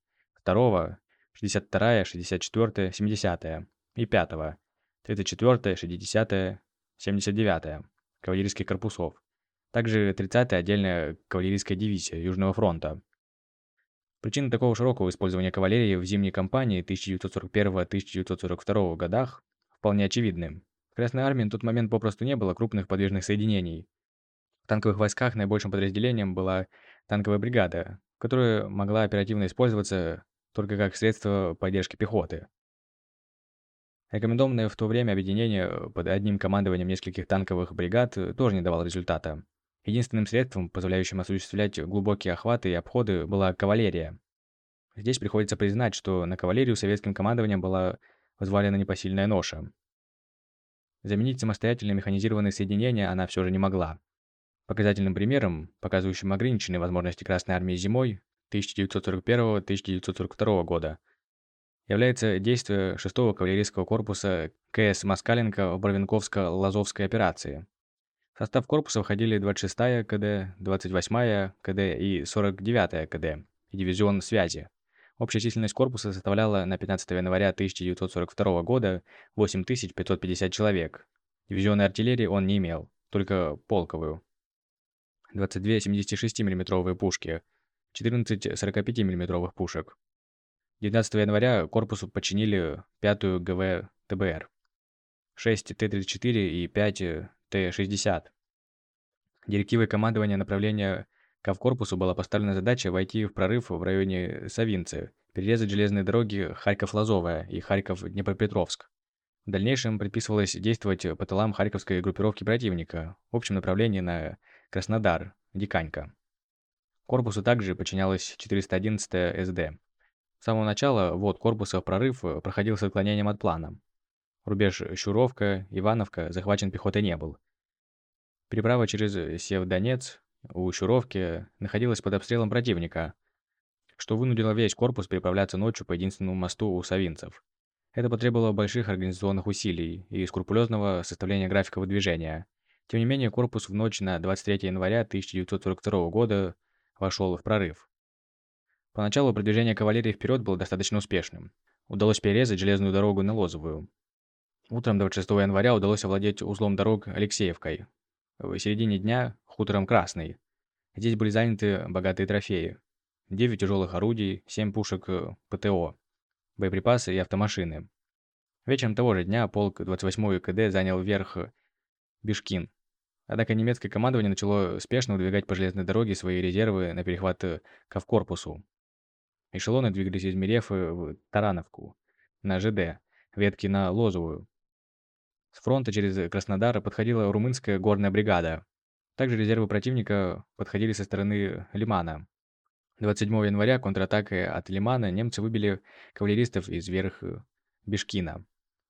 2 62-я, 64-я, 70-я и 5-го, 34-я, 60-я, 79-я кавалерийских корпусов. Также 30-я отдельная кавалерийская дивизия Южного фронта. Причины такого широкого использования кавалерии в зимней кампании 1941-1942 годах вполне очевидны. В Красной армии на тот момент попросту не было крупных подвижных соединений. В танковых войсках наибольшим подразделением была танковая бригада, которая могла оперативно использоваться только как средство поддержки пехоты. Рекомендованное в то время объединение под одним командованием нескольких танковых бригад тоже не давало результата. Единственным средством, позволяющим осуществлять глубокие охваты и обходы, была кавалерия. Здесь приходится признать, что на кавалерию советским командованием была взвалена непосильная ноша. Заменить самостоятельно механизированные соединения она все же не могла. Показательным примером, показывающим ограниченные возможности Красной Армии зимой, 1941-1942 года. Является действие 6-го кавалерийского корпуса КС Москаленко в Барвинковско-Лазовской операции. В состав корпуса входили 26-я КД, 28-я КД и 49-я КД и дивизион связи. Общая численность корпуса составляла на 15 января 1942 года 8550 человек. Дивизионной артиллерии он не имел, только полковую. 22 76 миллиметровые пушки – 14 45 мм пушек. 19 января корпусу подчинили 5-ю ГВ ТБР, 6 Т-34 и 5 Т-60. Директивой командования направления Кавкорпусу была поставлена задача войти в прорыв в районе Савинцы, перерезать железные дороги Харьков-Лазовая и Харьков-Днепропетровск. В дальнейшем предписывалось действовать по тылам Харьковской группировки противника в общем направлении на Краснодар, Диканька. Корпусу также подчинялась 411-я СД. С самого начала ввод корпуса в прорыв проходил с отклонением от плана. Рубеж Щуровка, Ивановка захвачен пехотой не был. Переправа через Севдонец у Щуровки находилась под обстрелом противника, что вынудило весь корпус переправляться ночью по единственному мосту у Савинцев. Это потребовало больших организационных усилий и скрупулезного составления графика выдвижения. Тем не менее, корпус в ночь на 23 января 1942 года вошел в прорыв. Поначалу продвижение кавалерии вперед было достаточно успешным. Удалось перерезать железную дорогу на Лозовую. Утром 26 января удалось овладеть узлом дорог Алексеевкой. В середине дня – хутором Красный. Здесь были заняты богатые трофеи. 9 тяжелых орудий, 7 пушек э, ПТО, боеприпасы и автомашины. Вечером того же дня полк 28-й КД занял верх Бишкин. Однако немецкое командование начало спешно выдвигать по железной дороге свои резервы на перехват э, Ковкорпусу. Эшелоны двигались из Мерефы в Тарановку, на ЖД, ветки на Лозовую. С фронта через Краснодар подходила румынская горная бригада. Также резервы противника подходили со стороны Лимана. 27 января контратакой от Лимана немцы выбили кавалеристов из верх Бишкина.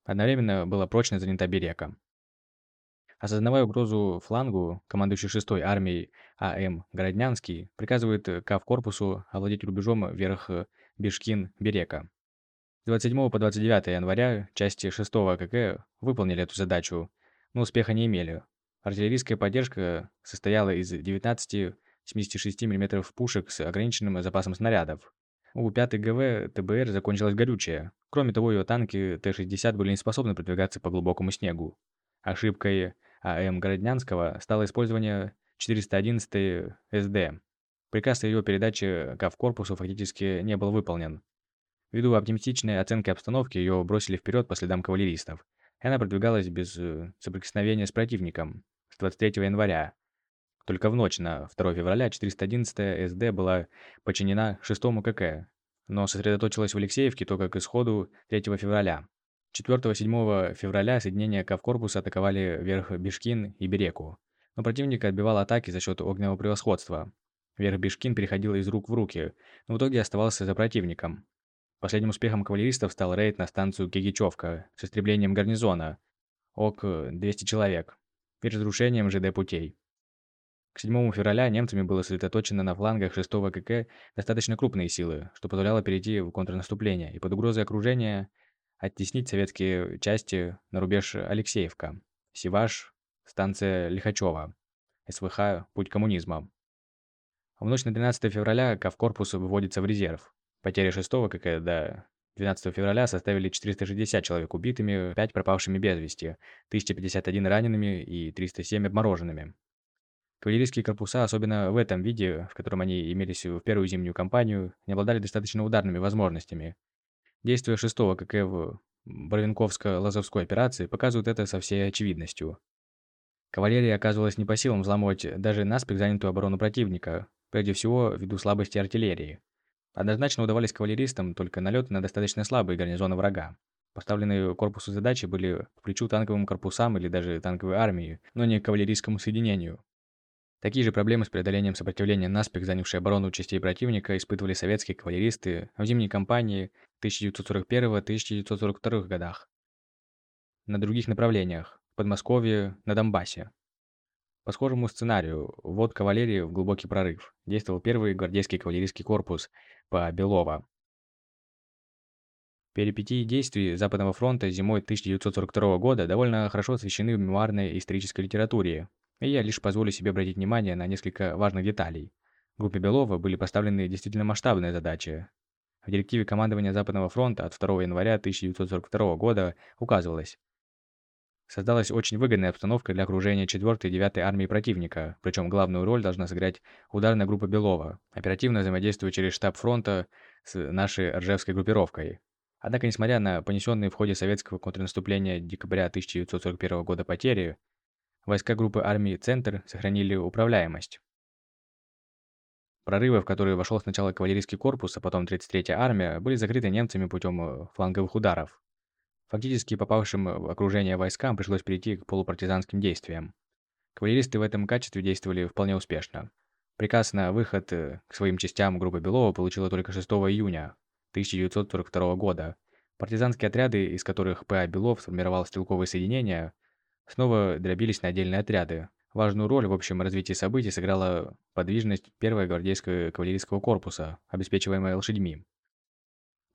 Одновременно была прочно занята Берека. Осознавая угрозу флангу, командующий 6-й армией А.М. Городнянский приказывает КАВ-корпусу овладеть рубежом вверх Бишкин-Берека. С 27 по 29 января части 6-го КК выполнили эту задачу, но успеха не имели. Артиллерийская поддержка состояла из 19 76 мм пушек с ограниченным запасом снарядов. У 5 ГВ ТБР закончилось горючее. Кроме того, ее танки Т-60 были не способны продвигаться по глубокому снегу. Ошибкой А.М. Городнянского стало использование 411 СД. Приказ о ее передаче КАВ-корпусу фактически не был выполнен. Ввиду оптимистичной оценки обстановки, ее бросили вперед по следам кавалеристов, и она продвигалась без э, соприкосновения с противником с 23 января только в ночь на 2 февраля 411-я СД была подчинена 6-му КК, но сосредоточилась в Алексеевке только к исходу 3 февраля. 4-7 февраля соединения Кавкорпуса атаковали верх Бишкин и Береку, но противник отбивал атаки за счет огненного превосходства. Верх Бишкин переходил из рук в руки, но в итоге оставался за противником. Последним успехом кавалеристов стал рейд на станцию Кигичевка с истреблением гарнизона, ок 200 человек, и разрушением ЖД-путей. К 7 февраля немцами было сосредоточено на флангах 6 КК достаточно крупные силы, что позволяло перейти в контрнаступление и под угрозой окружения оттеснить советские части на рубеж Алексеевка, Сиваш, станция Лихачева, СВХ «Путь коммунизма». В ночь на 12 февраля Кавкорпус выводится в резерв. Потери 6 КК до 12 февраля составили 460 человек убитыми, 5 пропавшими без вести, 1051 ранеными и 307 обмороженными. Кавалерийские корпуса, особенно в этом виде, в котором они имелись в первую зимнюю кампанию, не обладали достаточно ударными возможностями. Действия 6-го КК в Барвинковско-Лазовской операции показывают это со всей очевидностью. Кавалерия оказывалась не по силам взламывать даже наспех занятую оборону противника, прежде всего ввиду слабости артиллерии. Однозначно удавались кавалеристам только налеты на достаточно слабые гарнизоны врага. Поставленные корпусу задачи были в плечу танковым корпусам или даже танковой армии, но не кавалерийскому соединению. Такие же проблемы с преодолением сопротивления наспех занявшей оборону частей противника испытывали советские кавалеристы в зимней кампании 1941-1942 годах. На других направлениях, в Подмосковье, на Донбассе. По схожему сценарию, ввод кавалерии в глубокий прорыв, действовал первый гвардейский кавалерийский корпус по Белово. Перипетии действий Западного фронта зимой 1942 года довольно хорошо освещены в мемуарной исторической литературе, и я лишь позволю себе обратить внимание на несколько важных деталей. Группе Белова были поставлены действительно масштабные задачи. В директиве командования Западного фронта от 2 января 1942 года указывалось, Создалась очень выгодная обстановка для окружения 4-й и 9-й армии противника, причем главную роль должна сыграть ударная группа Белова, оперативно взаимодействуя через штаб фронта с нашей Ржевской группировкой. Однако, несмотря на понесенные в ходе советского контрнаступления декабря 1941 года потери, Войска группы армии «Центр» сохранили управляемость. Прорывы, в которые вошел сначала кавалерийский корпус, а потом 33-я армия, были закрыты немцами путем э, фланговых ударов. Фактически попавшим в окружение войскам пришлось перейти к полупартизанским действиям. Кавалеристы в этом качестве действовали вполне успешно. Приказ на выход э, к своим частям группа Белова получила только 6 июня 1942 года. Партизанские отряды, из которых П.А. Белов сформировал стрелковые соединения, снова дробились на отдельные отряды. Важную роль в общем развитии событий сыграла подвижность 1-го гвардейского кавалерийского корпуса, обеспечиваемая лошадьми.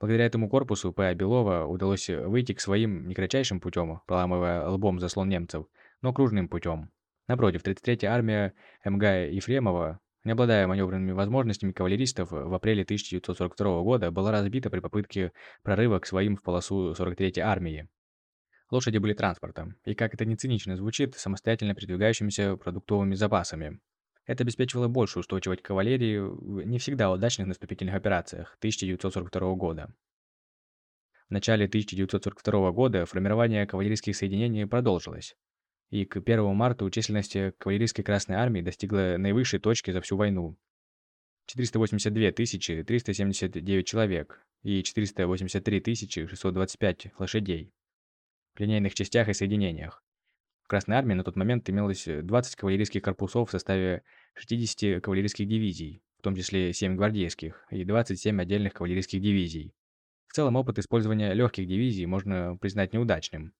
Благодаря этому корпусу П. Белова удалось выйти к своим не кратчайшим путем, проламывая лбом заслон немцев, но кружным путем. Напротив, 33-я армия МГ Ефремова, не обладая маневренными возможностями кавалеристов, в апреле 1942 года была разбита при попытке прорыва к своим в полосу 43-й армии. Лошади были транспортом, и как это не цинично звучит, самостоятельно передвигающимися продуктовыми запасами. Это обеспечивало большую устойчивость кавалерии в не всегда удачных наступительных операциях 1942 года. В начале 1942 года формирование кавалерийских соединений продолжилось, и к 1 марта численность кавалерийской Красной Армии достигла наивысшей точки за всю войну. 482 379 человек и 483 625 лошадей в линейных частях и соединениях. Красной армии на тот момент имелось 20 э, кавалерийских корпусов в составе 60 кавалерийских дивизий, в том числе 7 гвардейских и 27 отдельных кавалерийских дивизий. В целом опыт использования легких дивизий можно признать неудачным.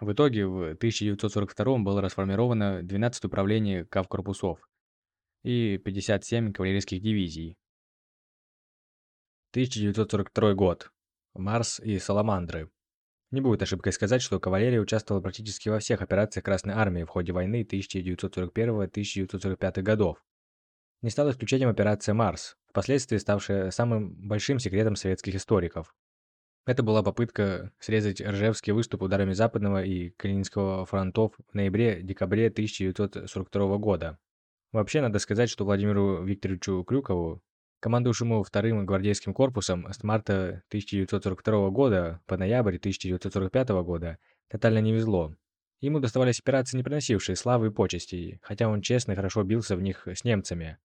В итоге в 1942 было расформировано 12 управление кавкорпусов и 57 кавалерийских дивизий. 1942 год. Марс и Саламандры. Не будет ошибкой сказать, что кавалерия участвовала практически во всех операциях Красной Армии в ходе войны 1941-1945 годов. Не стала исключением операция «Марс», впоследствии ставшая самым большим секретом советских историков. Это была попытка срезать Ржевский выступ ударами Западного и Калининского фронтов в ноябре-декабре 1942 года. Вообще, надо сказать, что Владимиру Викторовичу Крюкову командующему вторым гвардейским корпусом с марта 1942 года по ноябрь 1945 года тотально не везло. Ему доставались операции, не приносившие славы и почестей, хотя он честно и хорошо бился в них с немцами.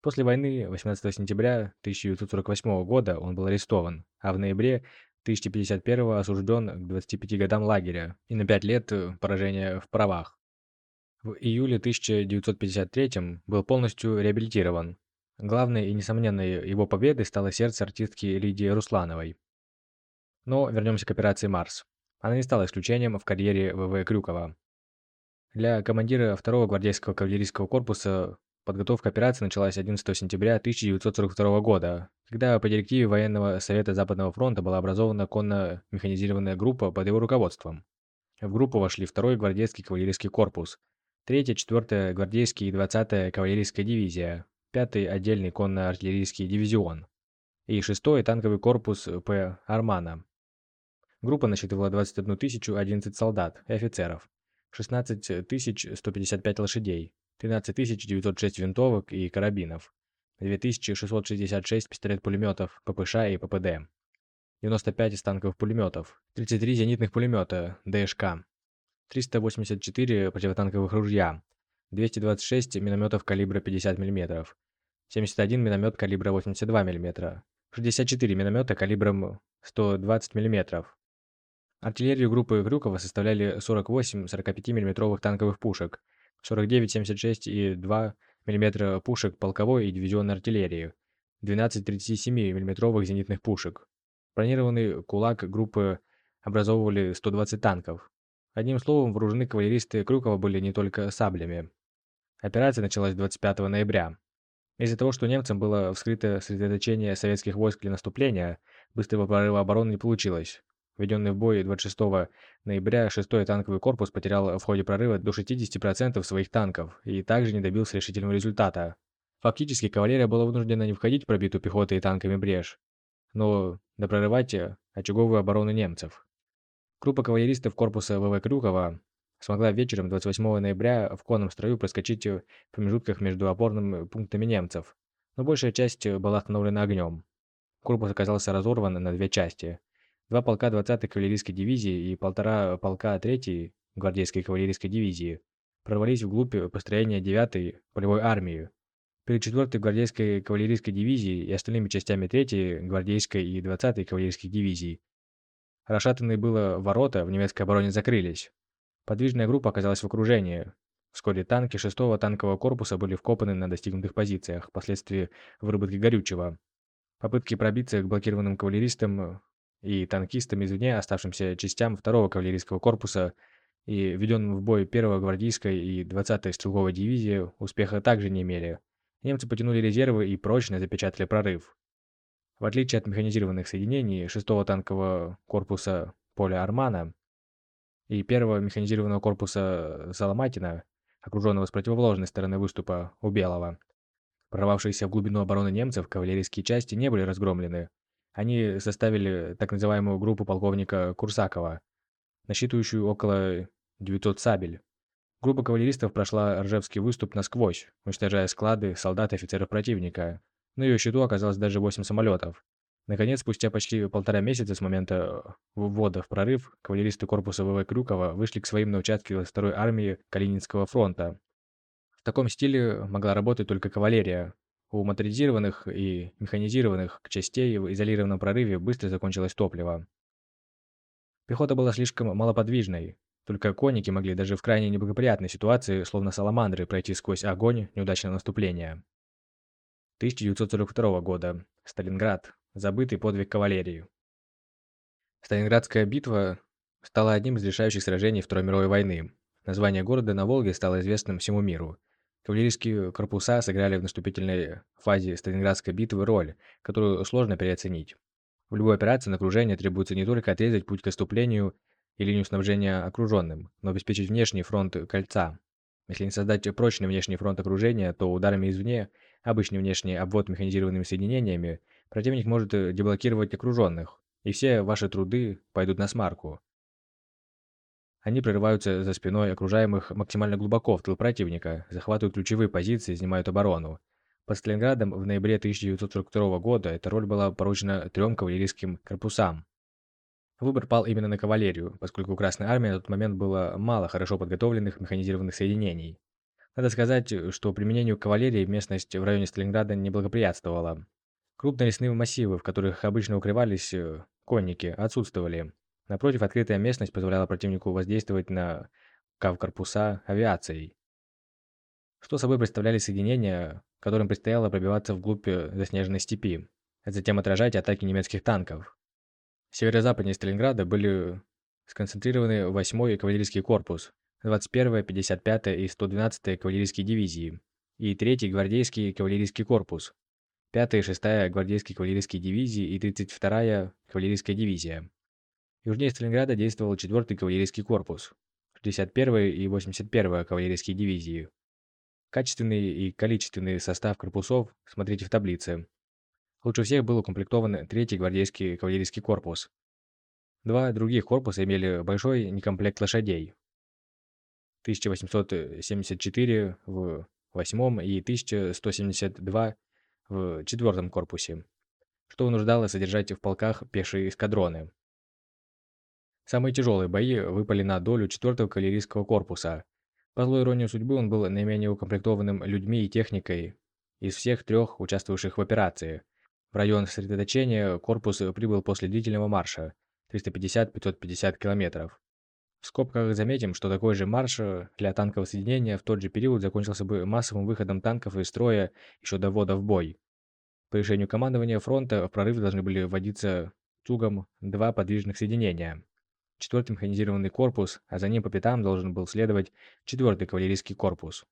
После войны 18 сентября 1948 года он был арестован, а в ноябре 1051 осужден к 25 годам лагеря и на 5 лет поражения в правах. В июле 1953 был полностью реабилитирован, Главной и несомненной его победой стало сердце артистки Лидии Руслановой. Но вернемся к операции «Марс». Она не стала исключением в карьере ВВ Крюкова. Для командира 2-го гвардейского кавалерийского корпуса подготовка операции началась 11 сентября 1942 года, когда по директиве военного совета Западного фронта была образована конно-механизированная группа под его руководством. В группу вошли 2-й гвардейский кавалерийский корпус, 3-я, 4-я гвардейский и 20-я кавалерийская дивизия, 5-й отдельный конно-артиллерийский дивизион и 6-й танковый корпус П. Армана. Группа насчитывала 21 011 солдат и офицеров, 16 155 лошадей, 13 906 винтовок и карабинов, 2666 пистолет-пулеметов ППШ и ППД, 95 станковых пулеметов, 33 зенитных пулемета ДШК, 384 противотанковых ружья, 226 минометов калибра 50 мм, 71 миномет калибра 82 мм, 64 миномета калибром 120 мм. Артиллерию группы Крюкова составляли 48 45 мм танковых пушек, 49 76 и 2 мм пушек полковой и дивизионной артиллерии, 12 37 мм зенитных пушек. Бронированный кулак группы образовывали 120 танков. Одним словом, вооружены кавалеристы Крюкова были не только саблями. Операция началась 25 ноября. Из-за того, что немцам было вскрыто сосредоточение советских войск для наступления, быстрого прорыва обороны не получилось. Введенный в бой 26 ноября 6-й танковый корпус потерял в ходе прорыва до 60% своих танков и также не добился решительного результата. Фактически кавалерия была вынуждена не входить в пробитую пехотой и танками брешь, но допрорывать очаговую оборону немцев. Группа кавалеристов корпуса ВВ Крюкова смогла вечером 28 ноября в конном строю проскочить в промежутках между опорными пунктами немцев, но большая часть была остановлена огнем. Корпус оказался разорван на две части. Два полка 20-й кавалерийской дивизии и полтора полка 3-й гвардейской кавалерийской дивизии прорвались вглубь построения 9-й полевой армии. Перед 4-й гвардейской кавалерийской дивизией и остальными частями 3-й гвардейской и 20-й кавалерийских дивизий Расшатанные было ворота в немецкой обороне закрылись. Подвижная группа оказалась в окружении. Вскоре танки 6-го танкового корпуса были вкопаны на достигнутых позициях, впоследствии выработки горючего. Попытки пробиться к блокированным кавалеристам и танкистам извне оставшимся частям 2-го кавалерийского корпуса и введенным в бой 1-й гвардейской и 20-й стрелковой дивизии успеха также не имели. Немцы потянули резервы и прочно запечатали прорыв. В отличие от механизированных соединений 6-го танкового корпуса Поля Армана и 1-го механизированного корпуса Соломатина, окруженного с противоположной стороны выступа у Белого, прорвавшиеся в глубину обороны немцев кавалерийские части не были разгромлены. Они составили так называемую группу полковника Курсакова, насчитывающую около 900 сабель. Группа кавалеристов прошла Ржевский выступ насквозь, уничтожая склады, солдат и офицеров противника. На ее счету оказалось даже 8 самолетов. Наконец, спустя почти полтора месяца с момента ввода в прорыв, кавалеристы корпуса ВВ Крюкова вышли к своим на участке 2-й армии Калининского фронта. В таком стиле могла работать только кавалерия. У моторизированных и механизированных частей в изолированном прорыве быстро закончилось топливо. Пехота была слишком малоподвижной. Только конники могли даже в крайне неблагоприятной ситуации, словно саламандры, пройти сквозь огонь неудачного наступления. 1942 года. Сталинград. Забытый подвиг кавалерии. Сталинградская битва стала одним из решающих сражений Второй мировой войны. Название города на Волге стало известным всему миру. Кавалерийские корпуса сыграли в наступительной фазе Сталинградской битвы роль, которую сложно переоценить. В любой операции на окружение требуется не только отрезать путь к отступлению и линию снабжения окруженным, но обеспечить внешний фронт кольца. Если не создать прочный внешний фронт окружения, то ударами извне, обычный внешний обвод механизированными соединениями, противник может деблокировать окруженных, и все ваши труды пойдут на смарку. Они прорываются за спиной окружаемых максимально глубоко в тыл противника, захватывают ключевые позиции, занимают оборону. Под Сталинградом в ноябре 1942 года эта роль была поручена трем кавалерийским корпусам. Выбор пал именно на кавалерию, поскольку у Красной Армии на тот момент было мало хорошо подготовленных механизированных соединений. Надо сказать, что применению кавалерии местность в районе Сталинграда не благоприятствовала. Крупные лесные массивы, в которых обычно укрывались э, конники, отсутствовали. Напротив, открытая местность позволяла противнику воздействовать на кавкорпуса авиацией. Что собой представляли соединения, которым предстояло пробиваться вглубь э, заснеженной степи, а затем отражать атаки немецких танков. Северо-западнее Сталинграда были сконцентрированы 8-й кавалерийский корпус, 21-я, 55-я и 112-я кавалерийские дивизии и 3-й гвардейский кавалерийский корпус, 5-я и 6-я гвардейские кавалерийские дивизии и 32-я кавалерийская дивизия. Южнее Сталинграда действовал 4-й кавалерийский корпус, 61-я и 81-я кавалерийские дивизии, Качественный и количественный состав корпусов смотрите в таблице. Лучше всех был укомплектован 3-й гвардейский кавалерийский корпус. Два других корпуса имели большой некомплект лошадей. 1874 в 8 и 1172 в 4 корпусе, что вынуждало содержать в полках пешие эскадроны. Самые тяжелые бои выпали на долю 4-го кавалерийского корпуса – по злой иронии судьбы он был наименее укомплектованным людьми и техникой из всех трех участвовавших в операции. В район сосредоточения корпус прибыл после длительного марша 350-550 километров. В скобках заметим, что такой же марш для танкового соединения в тот же период закончился бы массовым выходом танков из строя еще до ввода в бой. По решению командования фронта в прорыв должны были вводиться цугом два подвижных соединения четвертый механизированный корпус, а за ним по пятам должен был следовать четвертый кавалерийский корпус.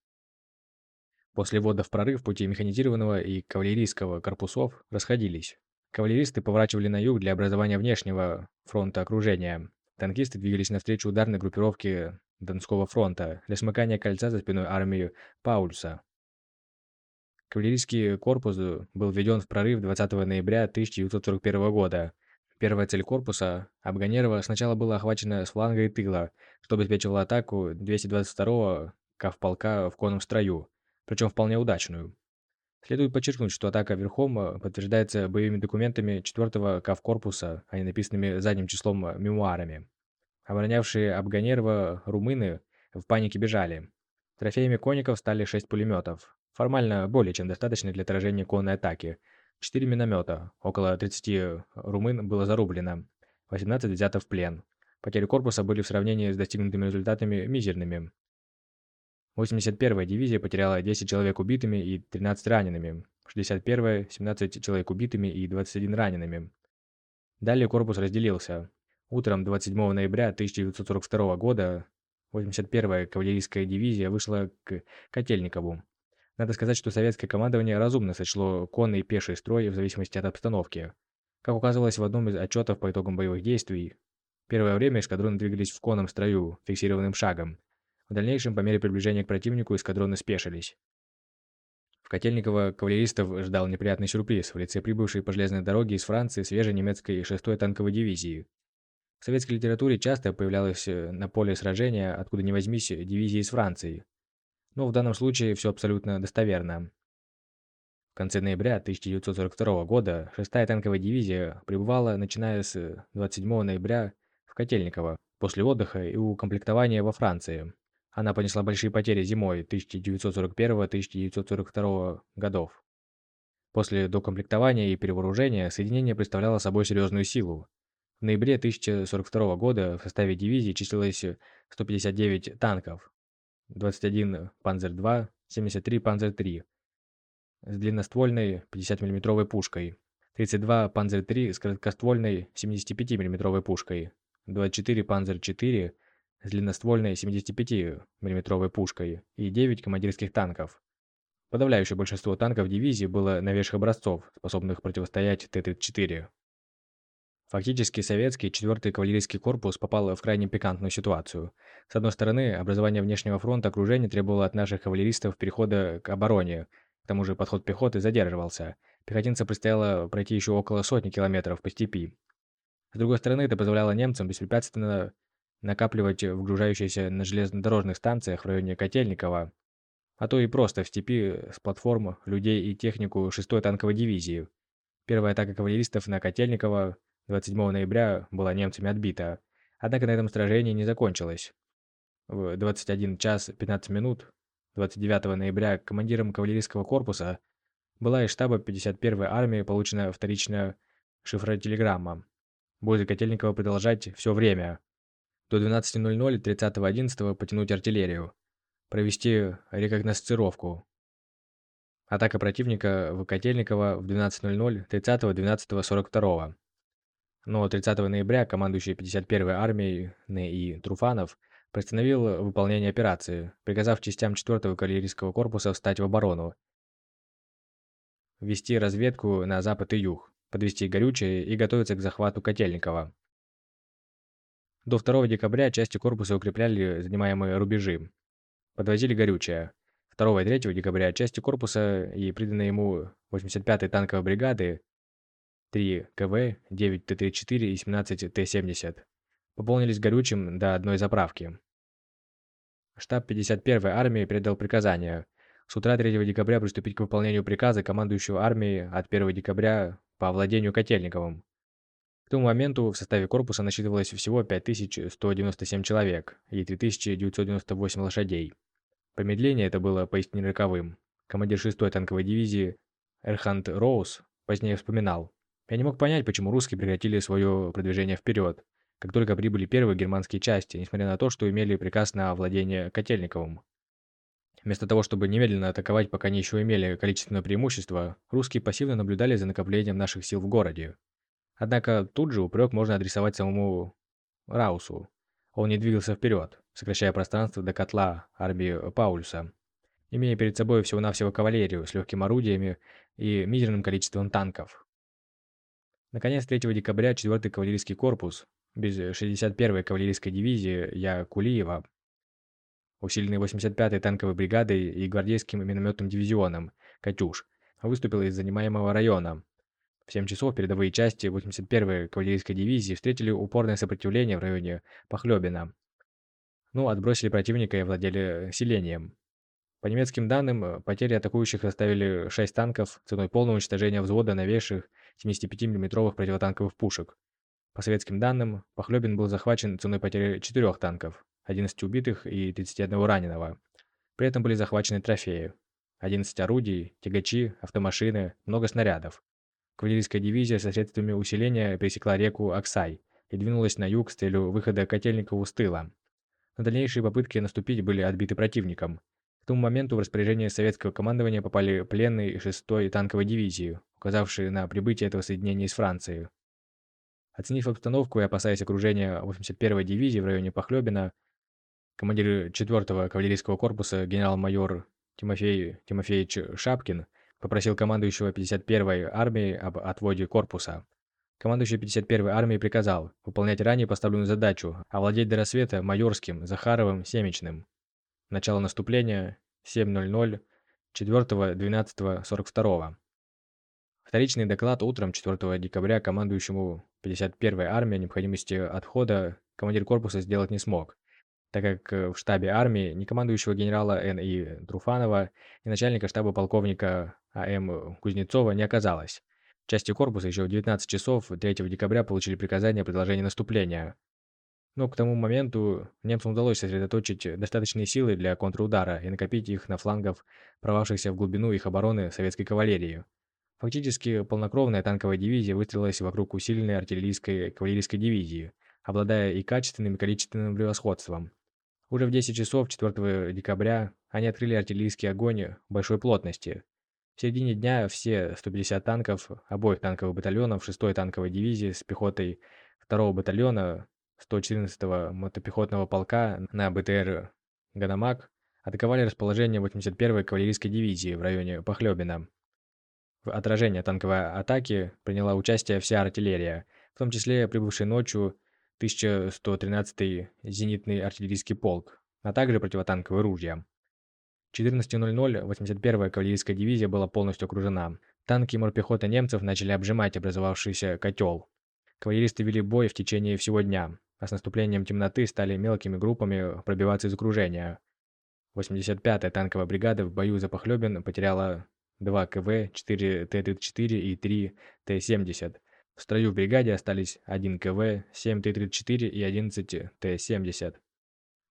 После ввода в прорыв пути механизированного и кавалерийского корпусов расходились. Кавалеристы поворачивали на юг для образования внешнего фронта окружения. Танкисты двигались навстречу ударной группировке Донского фронта для смыкания кольца за спиной армии Паульса. Кавалерийский корпус был введен в прорыв 20 ноября 1941 года Первая цель корпуса Абганерова сначала была охвачена с фланга и тыла, что обеспечивало атаку 222-го кавполка в конном строю, причем вполне удачную. Следует подчеркнуть, что атака верхом подтверждается боевыми документами 4-го кавкорпуса, а не написанными задним числом мемуарами. Оборонявшие Абганерова румыны в панике бежали. Трофеями конников стали 6 пулеметов, формально более чем достаточно для отражения конной атаки – Четыре миномета, около 30 румын было зарублено. 18 взято в плен. Потери корпуса были в сравнении с достигнутыми результатами мизерными. 81-я дивизия потеряла 10 человек убитыми и 13 ранеными, 61-я – 17 человек убитыми и 21 ранеными. Далее корпус разделился. Утром 27 ноября 1942 года 81-я кавалерийская дивизия вышла к Котельникову. Надо сказать, что советское командование разумно сочло конный и пеший строй в зависимости от обстановки. Как указывалось в одном из отчетов по итогам боевых действий, первое время эскадроны двигались в конном строю, фиксированным шагом. В дальнейшем, по мере приближения к противнику, эскадроны спешились. В Котельниково кавалеристов ждал неприятный сюрприз в лице прибывшей по железной дороге из Франции свежей немецкой 6-й танковой дивизии. В советской литературе часто появлялась э, на поле сражения, откуда ни возьмись, дивизии из Франции. Но в данном случае все абсолютно достоверно. В конце ноября 1942 года 6-я танковая дивизия прибывала, начиная с 27 ноября, в Котельниково, после отдыха и укомплектования во Франции. Она понесла большие потери зимой 1941-1942 годов. После докомплектования и перевооружения соединение представляло собой серьезную силу. В ноябре 1042 года в составе дивизии числилось 159 танков, 21 Панзер-2, 73 Панзер-3 с длинноствольной 50 мм пушкой, 32 Панзер-3 с короткоствольной 75 мм пушкой, 24 Панзер-4 с длинноствольной 75 мм пушкой и 9 командирских танков. Подавляющее большинство танков дивизии было новейших образцов, способных противостоять Т-34. Фактически советский 4-й кавалерийский корпус попал в крайне пикантную ситуацию. С одной стороны, образование внешнего фронта окружения требовало от наших кавалеристов перехода к обороне. К тому же подход пехоты задерживался. Пехотинцам предстояло пройти еще около сотни километров по степи. С другой стороны, это позволяло немцам беспрепятственно накапливать вгружающиеся на железнодорожных станциях в районе Котельникова, а то и просто в степи с платформ людей и технику 6-й танковой дивизии. Первая атака кавалеристов на Котельниково 27 ноября была немцами отбита, однако на этом сражении не закончилось. В 21 час 15 минут 29 ноября командиром кавалерийского корпуса была из штаба 51-й армии получена вторичная шифротелеграмма. Будет Котельникова продолжать все время. До 12.00 30.11 потянуть артиллерию. Провести рекогносцировку. Атака противника в Котельниково в 12.00 30.12.42. Но 30 ноября командующий 51-й армией Н.И. Труфанов приостановил выполнение операции, приказав частям 4-го кавалерийского корпуса встать в оборону, вести разведку на запад и юг, подвести горючее и готовиться к захвату Котельникова. До 2 декабря части корпуса укрепляли занимаемые рубежи, подвозили горючее. 2 и 3 декабря части корпуса и приданные ему 85-й танковой бригады 3 КВ, 9 Т-34 и 17 Т-70. Пополнились горючим до одной заправки. Штаб 51-й армии передал приказание с утра 3 декабря приступить к выполнению приказа командующего армией от 1 декабря по овладению Котельниковым. К тому моменту в составе корпуса насчитывалось всего 5197 человек и 3998 лошадей. Промедление это было поистине роковым. Командир 6-й танковой дивизии Эрхант Роуз позднее вспоминал. Я не мог понять, почему русские прекратили свое продвижение вперед, как только прибыли первые германские части, несмотря на то, что имели приказ на владение Котельниковым. Вместо того, чтобы немедленно атаковать, пока они еще имели количественное преимущество, русские пассивно наблюдали за накоплением наших сил в городе. Однако тут же упрек можно адресовать самому Раусу. Он не двигался вперед, сокращая пространство до котла армии Паульса, имея перед собой всего-навсего кавалерию с легкими орудиями и мизерным количеством танков. Наконец, 3 декабря 4-й кавалерийский корпус, без 61-й кавалерийской дивизии Я Кулиева, усиленный 85-й танковой бригадой и гвардейским минометным дивизионом «Катюш», выступил из занимаемого района. В 7 часов передовые части 81-й кавалерийской дивизии встретили упорное сопротивление в районе Похлебина. Ну, отбросили противника и владели селением. По немецким данным, потери атакующих составили 6 танков ценой полного уничтожения взвода новейших 75 мм противотанковых пушек. По советским данным, Похлебин был захвачен ценой потери 4 танков, 11 убитых и 31 раненого. При этом были захвачены трофеи. 11 орудий, тягачи, автомашины, много снарядов. Кавалерийская дивизия со средствами усиления пересекла реку Аксай, и двинулась на юг с целью выхода Котельникову с тыла. Но дальнейшие попытки наступить были отбиты противником. К тому моменту в распоряжение советского командования попали пленные 6-й танковой дивизии, указавшие на прибытие этого соединения из Франции. Оценив обстановку и опасаясь окружения 81-й дивизии в районе Похлебина, командир 4-го кавалерийского корпуса генерал-майор Тимофей Тимофеевич Шапкин попросил командующего 51-й армией об отводе корпуса. Командующий 51-й армией приказал выполнять ранее поставленную задачу, овладеть до рассвета Майорским, Захаровым, Семечным. Начало наступления 7.00 4.12.42. Вторичный доклад утром 4 декабря командующему 51-й армией необходимости отхода командир корпуса сделать не смог, так как в штабе армии ни командующего генерала Н.И. Труфанова, ни начальника штаба полковника А.М. Кузнецова не оказалось. Части корпуса еще в 19 часов 3 декабря получили приказание о предложении наступления. Но к тому моменту немцам удалось сосредоточить достаточные силы для контрудара и накопить их на флангах провавшихся в глубину их обороны советской кавалерии. Фактически, полнокровная танковая дивизия выстроилась вокруг усиленной артиллерийской кавалерийской дивизии, обладая и качественным и количественным превосходством. Уже в 10 часов 4 декабря они открыли артиллерийский огонь большой плотности. В середине дня все 150 танков обоих танковых батальонов 6-й танковой дивизии с пехотой 2-го батальона 114-го мотопехотного полка на БТР «Ганамак» атаковали расположение 81-й кавалерийской дивизии в районе Похлебина. В отражении танковой атаки приняла участие вся артиллерия, в том числе прибывший ночью 1113-й зенитный артиллерийский полк, а также противотанковые ружья. 14.00 81-я кавалерийская дивизия была полностью окружена. Танки и морпехота немцев начали обжимать образовавшийся котел. Кавалеристы вели бой в течение всего дня, а с наступлением темноты стали мелкими группами пробиваться из окружения. 85-я танковая бригада в бою за Похлебин потеряла 2 КВ, 4 Т-34 и 3 Т-70. В строю в бригаде остались 1 КВ, 7 Т-34 и 11 Т-70.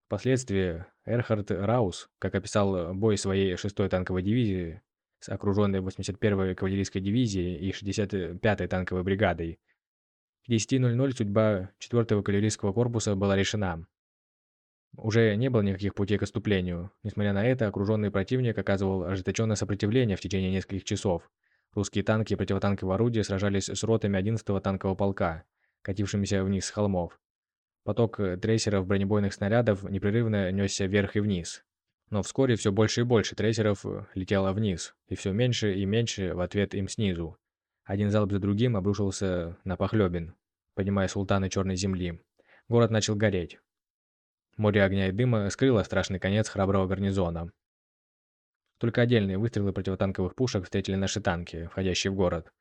Впоследствии Эрхард Раус, как описал бой своей 6-й танковой дивизии с окруженной 81-й кавалерийской дивизией и 65-й танковой бригадой, к 10.00 судьба 4-го кавалерийского корпуса была решена. Уже не было никаких путей к отступлению. Несмотря на это, окруженный противник оказывал ожесточенное сопротивление в течение нескольких часов. Русские танки и противотанковые орудия сражались с ротами 11-го танкового полка, катившимися вниз с холмов. Поток трейсеров бронебойных снарядов непрерывно несся вверх и вниз. Но вскоре все больше и больше трейсеров летело вниз, и все меньше и меньше в ответ им снизу. Один залп за другим обрушился на Похлебин, поднимая султаны Черной Земли. Город начал гореть. Море огня и дыма скрыло страшный конец храброго гарнизона. Только отдельные выстрелы противотанковых пушек встретили наши танки, входящие в город.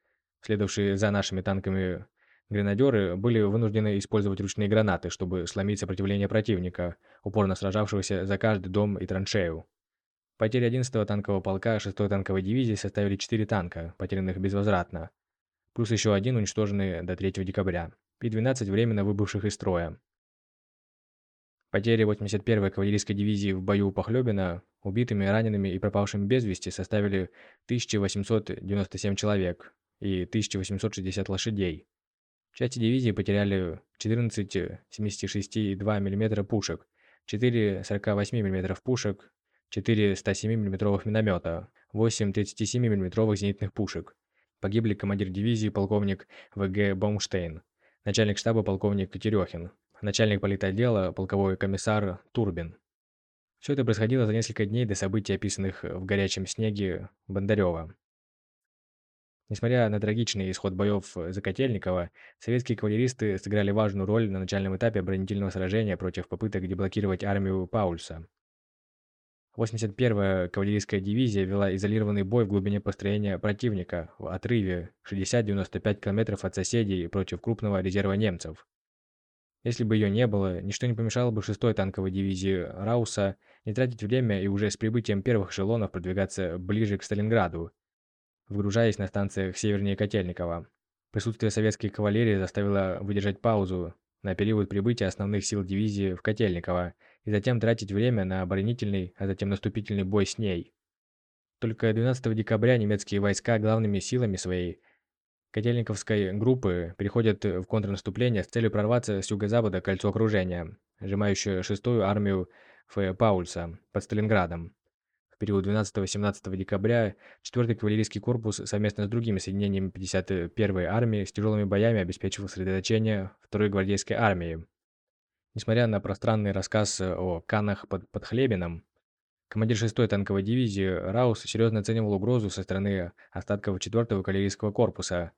Следовавшие за нашими танками гренадеры были вынуждены использовать ручные гранаты, чтобы сломить сопротивление противника, упорно сражавшегося за каждый дом и траншею. Потери 11-го танкового полка 6-й танковой дивизии составили 4 танка, потерянных безвозвратно, плюс еще один уничтоженный до 3 декабря, и 12 временно выбывших из строя. Потери 81-й кавалерийской дивизии в бою у Похлебина убитыми, ранеными и пропавшими без вести составили 1897 человек и 1860 лошадей. Части дивизии потеряли 14 76,2 мм пушек, 4 48 мм пушек, 4 107 мм миномета, 8 37 мм зенитных пушек. Погибли командир дивизии полковник В.Г. Баумштейн, начальник штаба полковник Терехин, начальник политотдела, полковой комиссар Турбин. Все это происходило за несколько дней до событий, описанных в горячем снеге Бондарева. Несмотря на трагичный исход боев за Котельниково, советские кавалеристы сыграли важную роль на начальном этапе оборонительного сражения против попыток деблокировать армию Паульса. 81-я кавалерийская дивизия вела изолированный бой в глубине построения противника в отрыве 60-95 км от соседей против крупного резерва немцев. Если бы ее не было, ничто не помешало бы 6-й танковой дивизии Рауса не тратить время и уже с прибытием первых эшелонов продвигаться ближе к Сталинграду, вгружаясь на станциях севернее Котельникова. Присутствие советской кавалерии заставило выдержать паузу на период прибытия основных сил дивизии в Котельниково и затем тратить время на оборонительный, а затем наступительный бой с ней. Только 12 декабря немецкие войска главными силами своей Котельниковской группы переходят в контрнаступление с целью прорваться с юго-запада кольцо окружения, сжимающее шестую армию Ф. Паульса под Сталинградом. В период 12-17 декабря 4-й кавалерийский корпус совместно с другими соединениями 51-й армии с тяжелыми боями обеспечивал сосредоточение 2-й гвардейской армии. Несмотря на пространный рассказ о Канах под, под Хлебином, командир 6-й танковой дивизии Раус серьезно оценивал угрозу со стороны остатков 4-го кавалерийского корпуса.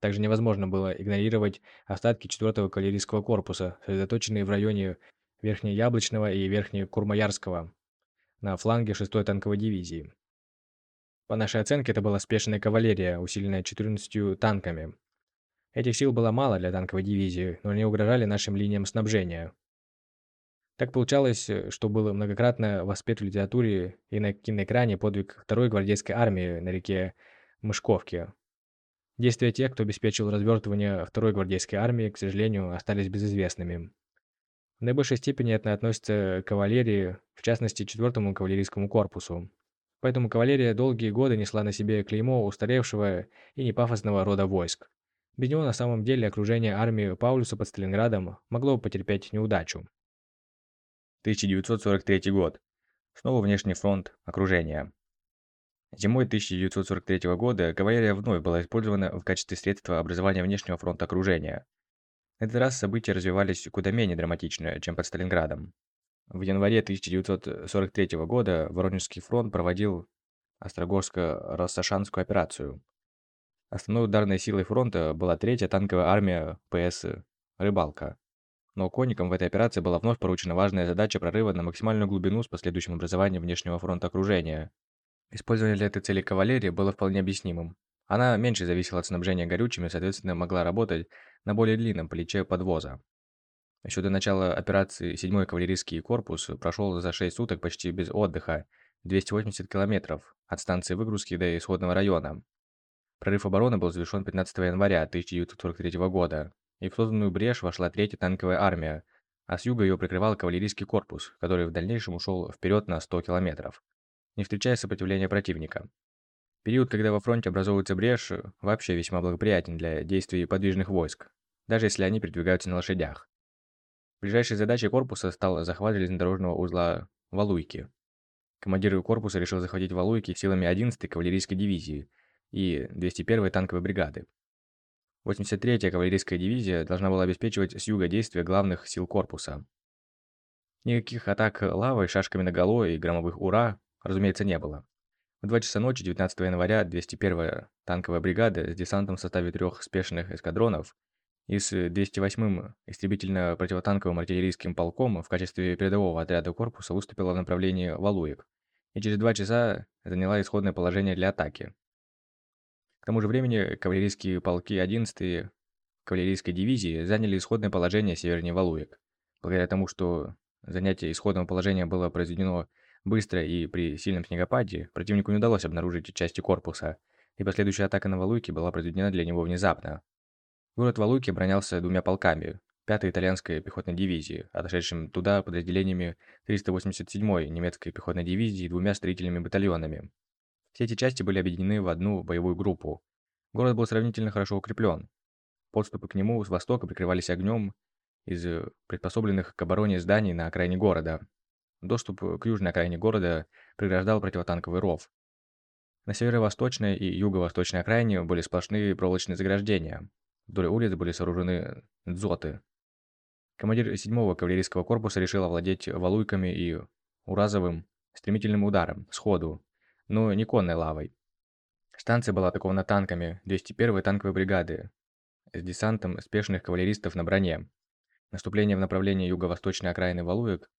Также невозможно было игнорировать остатки 4-го кавалерийского корпуса, сосредоточенные в районе Верхнеяблочного и Верхнекурмаярского на фланге 6-й танковой дивизии. По нашей оценке, это была спешная кавалерия, усиленная 14 танками. Этих сил было мало для танковой дивизии, но они угрожали нашим линиям снабжения. Так получалось, что был многократно воспет в литературе и на киноэкране подвиг второй гвардейской армии на реке Мышковке. Действия тех, кто обеспечил развертывание второй гвардейской армии, к сожалению, остались безызвестными. В наибольшей степени это относится к кавалерии, в частности, 4-му кавалерийскому корпусу. Поэтому кавалерия долгие годы несла на себе клеймо устаревшего и непафосного рода войск. Без него на самом деле окружение армии Паулюса под Сталинградом могло потерпеть неудачу. 1943 год. Снова внешний фронт, окружение. Зимой 1943 года кавалерия вновь была использована в качестве средства образования внешнего фронта окружения – этот раз события развивались куда менее драматично, чем под Сталинградом. В январе 1943 года Воронежский фронт проводил Острогорско-Рассашанскую операцию. Основной ударной силой фронта была третья танковая армия ПС «Рыбалка». Но конникам в этой операции была вновь поручена важная задача прорыва на максимальную глубину с последующим образованием внешнего фронта окружения. Использование для этой цели кавалерии было вполне объяснимым. Она меньше зависела от снабжения горючими, соответственно, могла работать на более длинном плече подвоза. Еще до начала операции 7-й кавалерийский корпус прошел за 6 суток почти без отдыха 280 километров от станции выгрузки до исходного района. Прорыв обороны был завершен 15 января 1943 года, и в созданную брешь вошла третья танковая армия, а с юга ее прикрывал кавалерийский корпус, который в дальнейшем ушел вперед на 100 километров, не встречая сопротивления противника. Период, когда во фронте образовывается брешь, вообще весьма благоприятен для действий подвижных войск, даже если они передвигаются на лошадях. Ближайшей задачей корпуса стал захват железнодорожного узла Валуйки. Командир корпуса решил захватить Валуйки силами 11-й кавалерийской дивизии и 201-й танковой бригады. 83-я кавалерийская дивизия должна была обеспечивать с юга действия главных сил корпуса. Никаких атак лавой, шашками наголо и громовых «Ура», разумеется, не было. В 2 часа ночи 19 января 201-я танковая бригада с десантом в составе трех спешных эскадронов и с 208-м истребительно-противотанковым артиллерийским полком в качестве передового отряда корпуса выступила в направлении Валуек и через два часа заняла исходное положение для атаки. К тому же времени кавалерийские полки 11-й кавалерийской дивизии заняли исходное положение севернее Валуек. Благодаря тому, что занятие исходного положения было произведено Быстро и при сильном снегопаде противнику не удалось обнаружить части корпуса, и последующая атака на Валуйки была произведена для него внезапно. Город Валуйки оборонялся двумя полками 5-й итальянской пехотной дивизии, отошедшим туда подразделениями 387-й немецкой пехотной дивизии и двумя строительными батальонами. Все эти части были объединены в одну боевую группу. Город был сравнительно хорошо укреплен. Подступы к нему с востока прикрывались огнем из приспособленных к обороне зданий на окраине города, Доступ к южной окраине города преграждал противотанковый ров. На северо-восточной и юго-восточной окраине были сплошные проволочные заграждения. Вдоль улиц были сооружены дзоты. Командир 7-го кавалерийского корпуса решил овладеть валуйками и уразовым стремительным ударом, сходу, но не конной лавой. Станция была атакована танками 201-й танковой бригады с десантом спешных кавалеристов на броне. Наступление в направлении юго-восточной окраины Валуек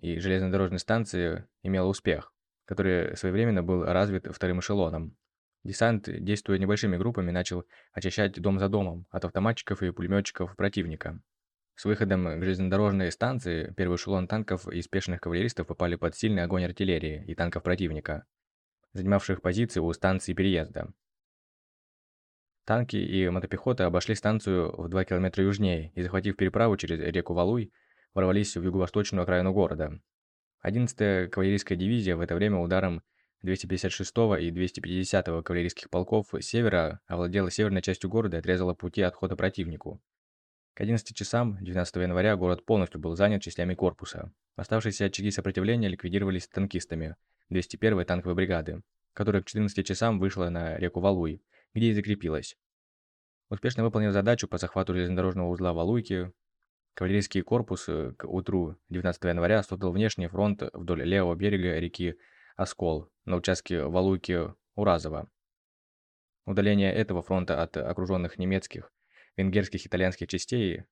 и железнодорожной станции имела успех, который своевременно был развит вторым эшелоном. Десант, действуя небольшими группами, начал очищать дом за домом от автоматчиков и пулеметчиков противника. С выходом к железнодорожной станции первый эшелон танков и спешных кавалеристов попали под сильный огонь артиллерии и танков противника, занимавших позиции у станции переезда. Танки и мотопехота обошли станцию в 2 километра южнее и, захватив переправу через реку Валуй, ворвались в юго-восточную окраину города. 11-я кавалерийская дивизия в это время ударом 256 и 250 кавалерийских полков севера овладела северной частью города и отрезала пути отхода противнику. К 11 часам 12 января город полностью был занят частями корпуса. Оставшиеся очаги сопротивления ликвидировались танкистами 201-й танковой бригады, которая к 14 часам вышла на реку Валуй, где и закрепилась. Успешно выполнив задачу по захвату железнодорожного узла Валуйки, кавалерийский корпус к утру 19 января создал внешний фронт вдоль левого берега реки Оскол на участке Валуйки-Уразово. Удаление этого фронта от окруженных немецких, венгерских и итальянских частей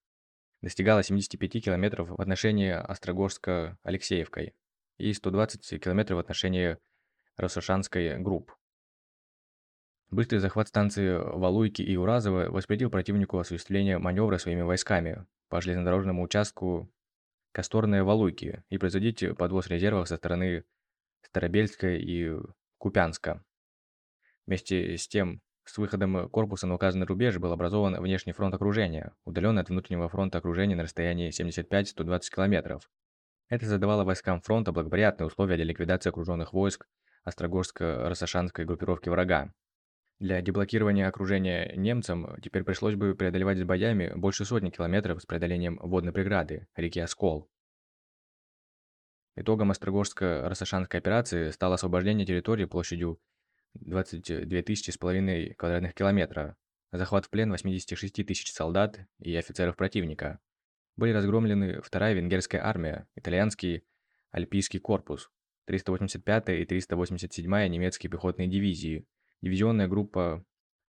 достигало 75 км в отношении Острогожска-Алексеевкой и 120 км в отношении Рассошанской групп. Быстрый захват станции Валуйки и Уразово воспретил противнику осуществление маневра своими войсками по железнодорожному участку Косторные-Валуйки и производить подвоз резервов со стороны Старобельска и Купянска. Вместе с тем, с выходом корпуса на указанный рубеж был образован внешний фронт окружения, удаленный от внутреннего фронта окружения на расстоянии 75-120 км. Это задавало войскам фронта благоприятные условия для ликвидации окруженных войск Острогорско-Рассашанской группировки врага. Для деблокирования окружения немцам теперь пришлось бы преодолевать с боями больше сотни километров с преодолением водной преграды, реки Оскол. Итогом Острогожско-Рассашанской операции стало освобождение территории площадью 22 тысячи с половиной квадратных километра, захват в плен 86 тысяч солдат и офицеров противника. Были разгромлены вторая венгерская армия, итальянский Альпийский корпус, 385-я и 387-я немецкие пехотные дивизии, дивизионная группа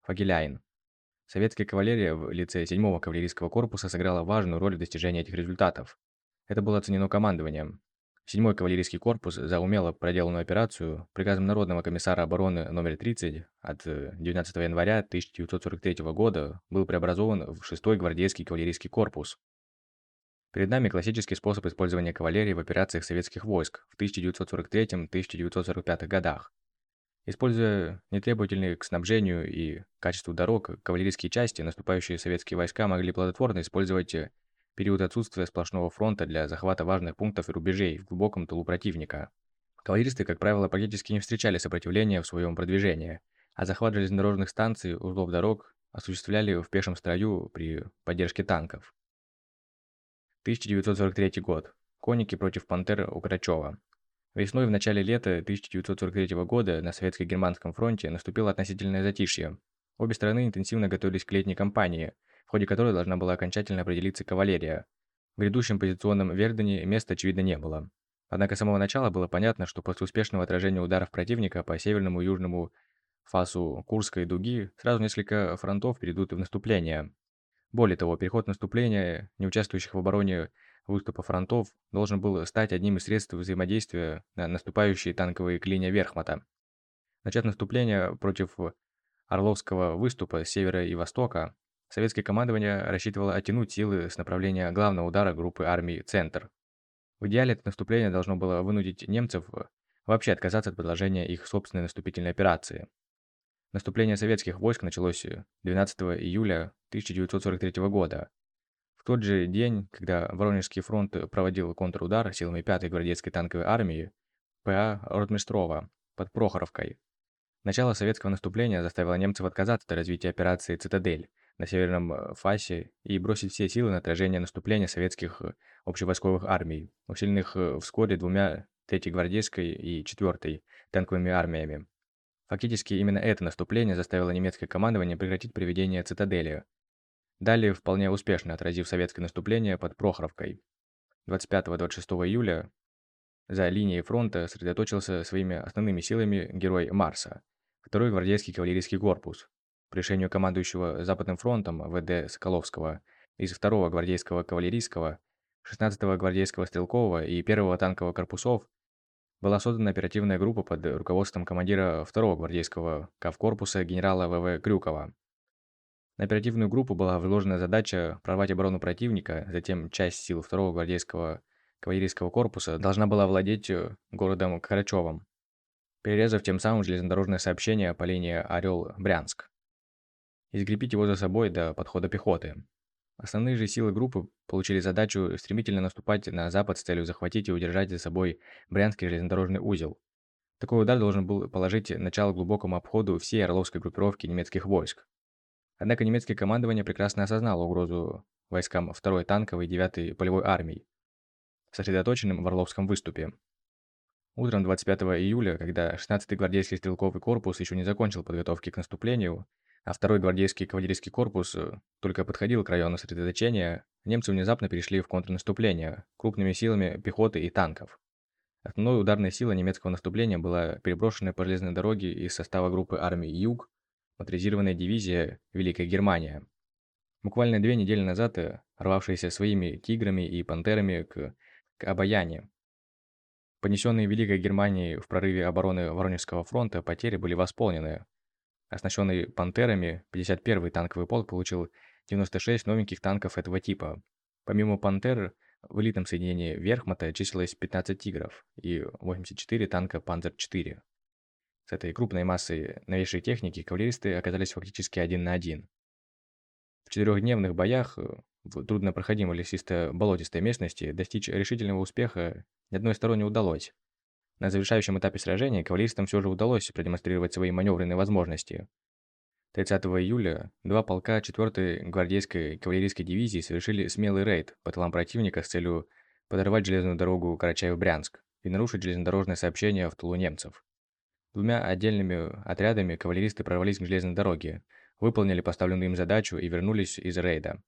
Фагеляйн. Советская кавалерия в лице 7-го кавалерийского корпуса сыграла важную роль в достижении этих результатов. Это было оценено командованием. 7-й кавалерийский корпус за умело проделанную операцию приказом Народного комиссара обороны номер 30 от 19 э, января 1943 года был преобразован в 6-й гвардейский кавалерийский корпус. Перед нами классический способ использования кавалерии в операциях советских войск в 1943-1945 годах. Используя нетребовательные к снабжению и качеству дорог, кавалерийские части, наступающие советские войска могли плодотворно использовать э, период отсутствия сплошного фронта для захвата важных пунктов и рубежей в глубоком тылу противника. Кавалеристы, как правило, практически не встречали сопротивления в своем продвижении, а захват железнодорожных станций, узлов дорог осуществляли в пешем строю при поддержке танков. 1943 год. Конники против пантер у Крачева. Весной в начале лета 1943 года на Советско-Германском фронте наступило относительное затишье. Обе стороны интенсивно готовились к летней кампании – в ходе которой должна была окончательно определиться кавалерия. В грядущем позиционном Вердене места, очевидно, не было. Однако с самого начала было понятно, что после успешного отражения ударов противника по северному и южному фасу Курской дуги сразу несколько фронтов перейдут в наступление. Более того, переход наступления, не участвующих в обороне выступа фронтов, должен был стать одним из средств взаимодействия на наступающие танковые клинья Верхмата. Начав наступление против Орловского выступа с севера и востока, Советское командование рассчитывало оттянуть силы с направления главного удара группы армий «Центр». В идеале это наступление должно было вынудить немцев вообще отказаться от предложения их собственной наступительной операции. Наступление советских войск началось 12 июля 1943 года. Тот же день, когда Воронежский фронт проводил контрудар силами 5-й гвардейской танковой армии ПА Ротмистрова под Прохоровкой. Начало советского наступления заставило немцев отказаться от развития операции «Цитадель», на северном э, фасе и бросить все силы на отражение наступления советских э, общевойсковых армий, усиленных э, вскоре двумя 3-й гвардейской и 4-й танковыми армиями. Фактически именно это наступление заставило немецкое командование прекратить приведение цитадели. Далее, вполне успешно отразив советское наступление под Прохоровкой. 25-26 июля за линией фронта сосредоточился своими основными силами герой Марса, второй гвардейский кавалерийский корпус, по решению командующего Западным фронтом ВД Соколовского из 2-го гвардейского кавалерийского, 16-го гвардейского стрелкового и 1-го танкового корпусов была создана оперативная группа под руководством командира 2-го гвардейского кавкорпуса генерала ВВ Крюкова. На оперативную группу была вложена задача прорвать оборону противника, затем часть сил 2-го гвардейского кавалерийского корпуса должна была владеть э, городом Карачевым, перерезав тем самым железнодорожное сообщение по линии Орел-Брянск и закрепить его за собой до подхода пехоты. Основные же силы группы получили задачу стремительно наступать на запад с целью захватить и удержать за собой Брянский железнодорожный узел. Такой удар должен был положить начало глубокому обходу всей Орловской группировки немецких войск. Однако немецкое командование прекрасно осознало угрозу войскам 2-й танковой и 9-й полевой армий, сосредоточенным в Орловском выступе. Утром 25 июля, когда 16-й гвардейский стрелковый корпус еще не закончил подготовки к наступлению, а 2-й гвардейский кавалерийский корпус э, только подходил к району сосредоточения, немцы внезапно перешли в контрнаступление крупными силами пехоты и танков. Основной ударной силой немецкого наступления была переброшенная по железной дороге из состава группы армий «Юг» моторизированная дивизия «Великая Германия». Буквально две недели назад э, рвавшаяся своими тиграми и пантерами к, к Обаяне. Понесенные Великой Германией в прорыве обороны Воронежского фронта потери были восполнены. Оснащенный пантерами, 51-й танковый полк получил 96 новеньких танков этого типа. Помимо пантер, в элитном соединении Верхмата числилось 15 «Тигров» и 84 танка «Панзер-4». С этой крупной массой новейшей техники кавалеристы оказались фактически один на один. В четырехдневных боях э, в труднопроходимой лесисто-болотистой местности достичь решительного успеха ни одной стороне не удалось. На завершающем этапе сражения кавалеристам все же удалось продемонстрировать свои маневренные возможности. 30 июля два полка 4-й гвардейской кавалерийской дивизии совершили смелый рейд по тылам противника с целью подорвать железную дорогу Карачаев-Брянск и нарушить железнодорожное сообщение в тылу немцев. Двумя отдельными отрядами кавалеристы прорвались к железной дороге, выполнили поставленную им задачу и вернулись из рейда.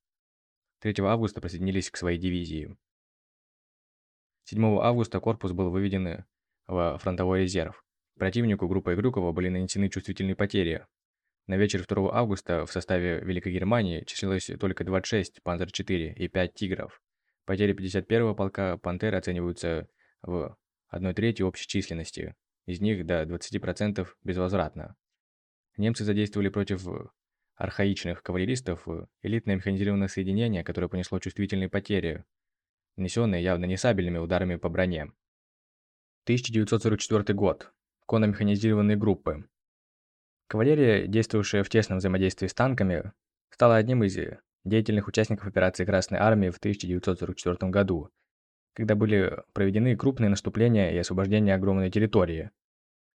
3 августа присоединились к своей дивизии. 7 августа корпус был выведен во фронтовой резерв. Противнику группой Крюкова были нанесены чувствительные потери, на вечер 2 августа в составе Великой Германии числилось только 26 «Панзер-4» и 5 «Тигров». Потери 51-го полка «Пантеры» оцениваются в 1 трети общей численности, из них до 20% безвозвратно. Немцы задействовали против архаичных кавалеристов элитное механизированное соединение, которое понесло чувствительные потери, нанесенные явно не сабельными ударами по броне. 1944 год. Конно-механизированные группы. Кавалерия, действовавшая в тесном взаимодействии с танками, стала одним из деятельных участников операции Красной Армии в 1944 году, когда были проведены крупные наступления и освобождение огромной территории.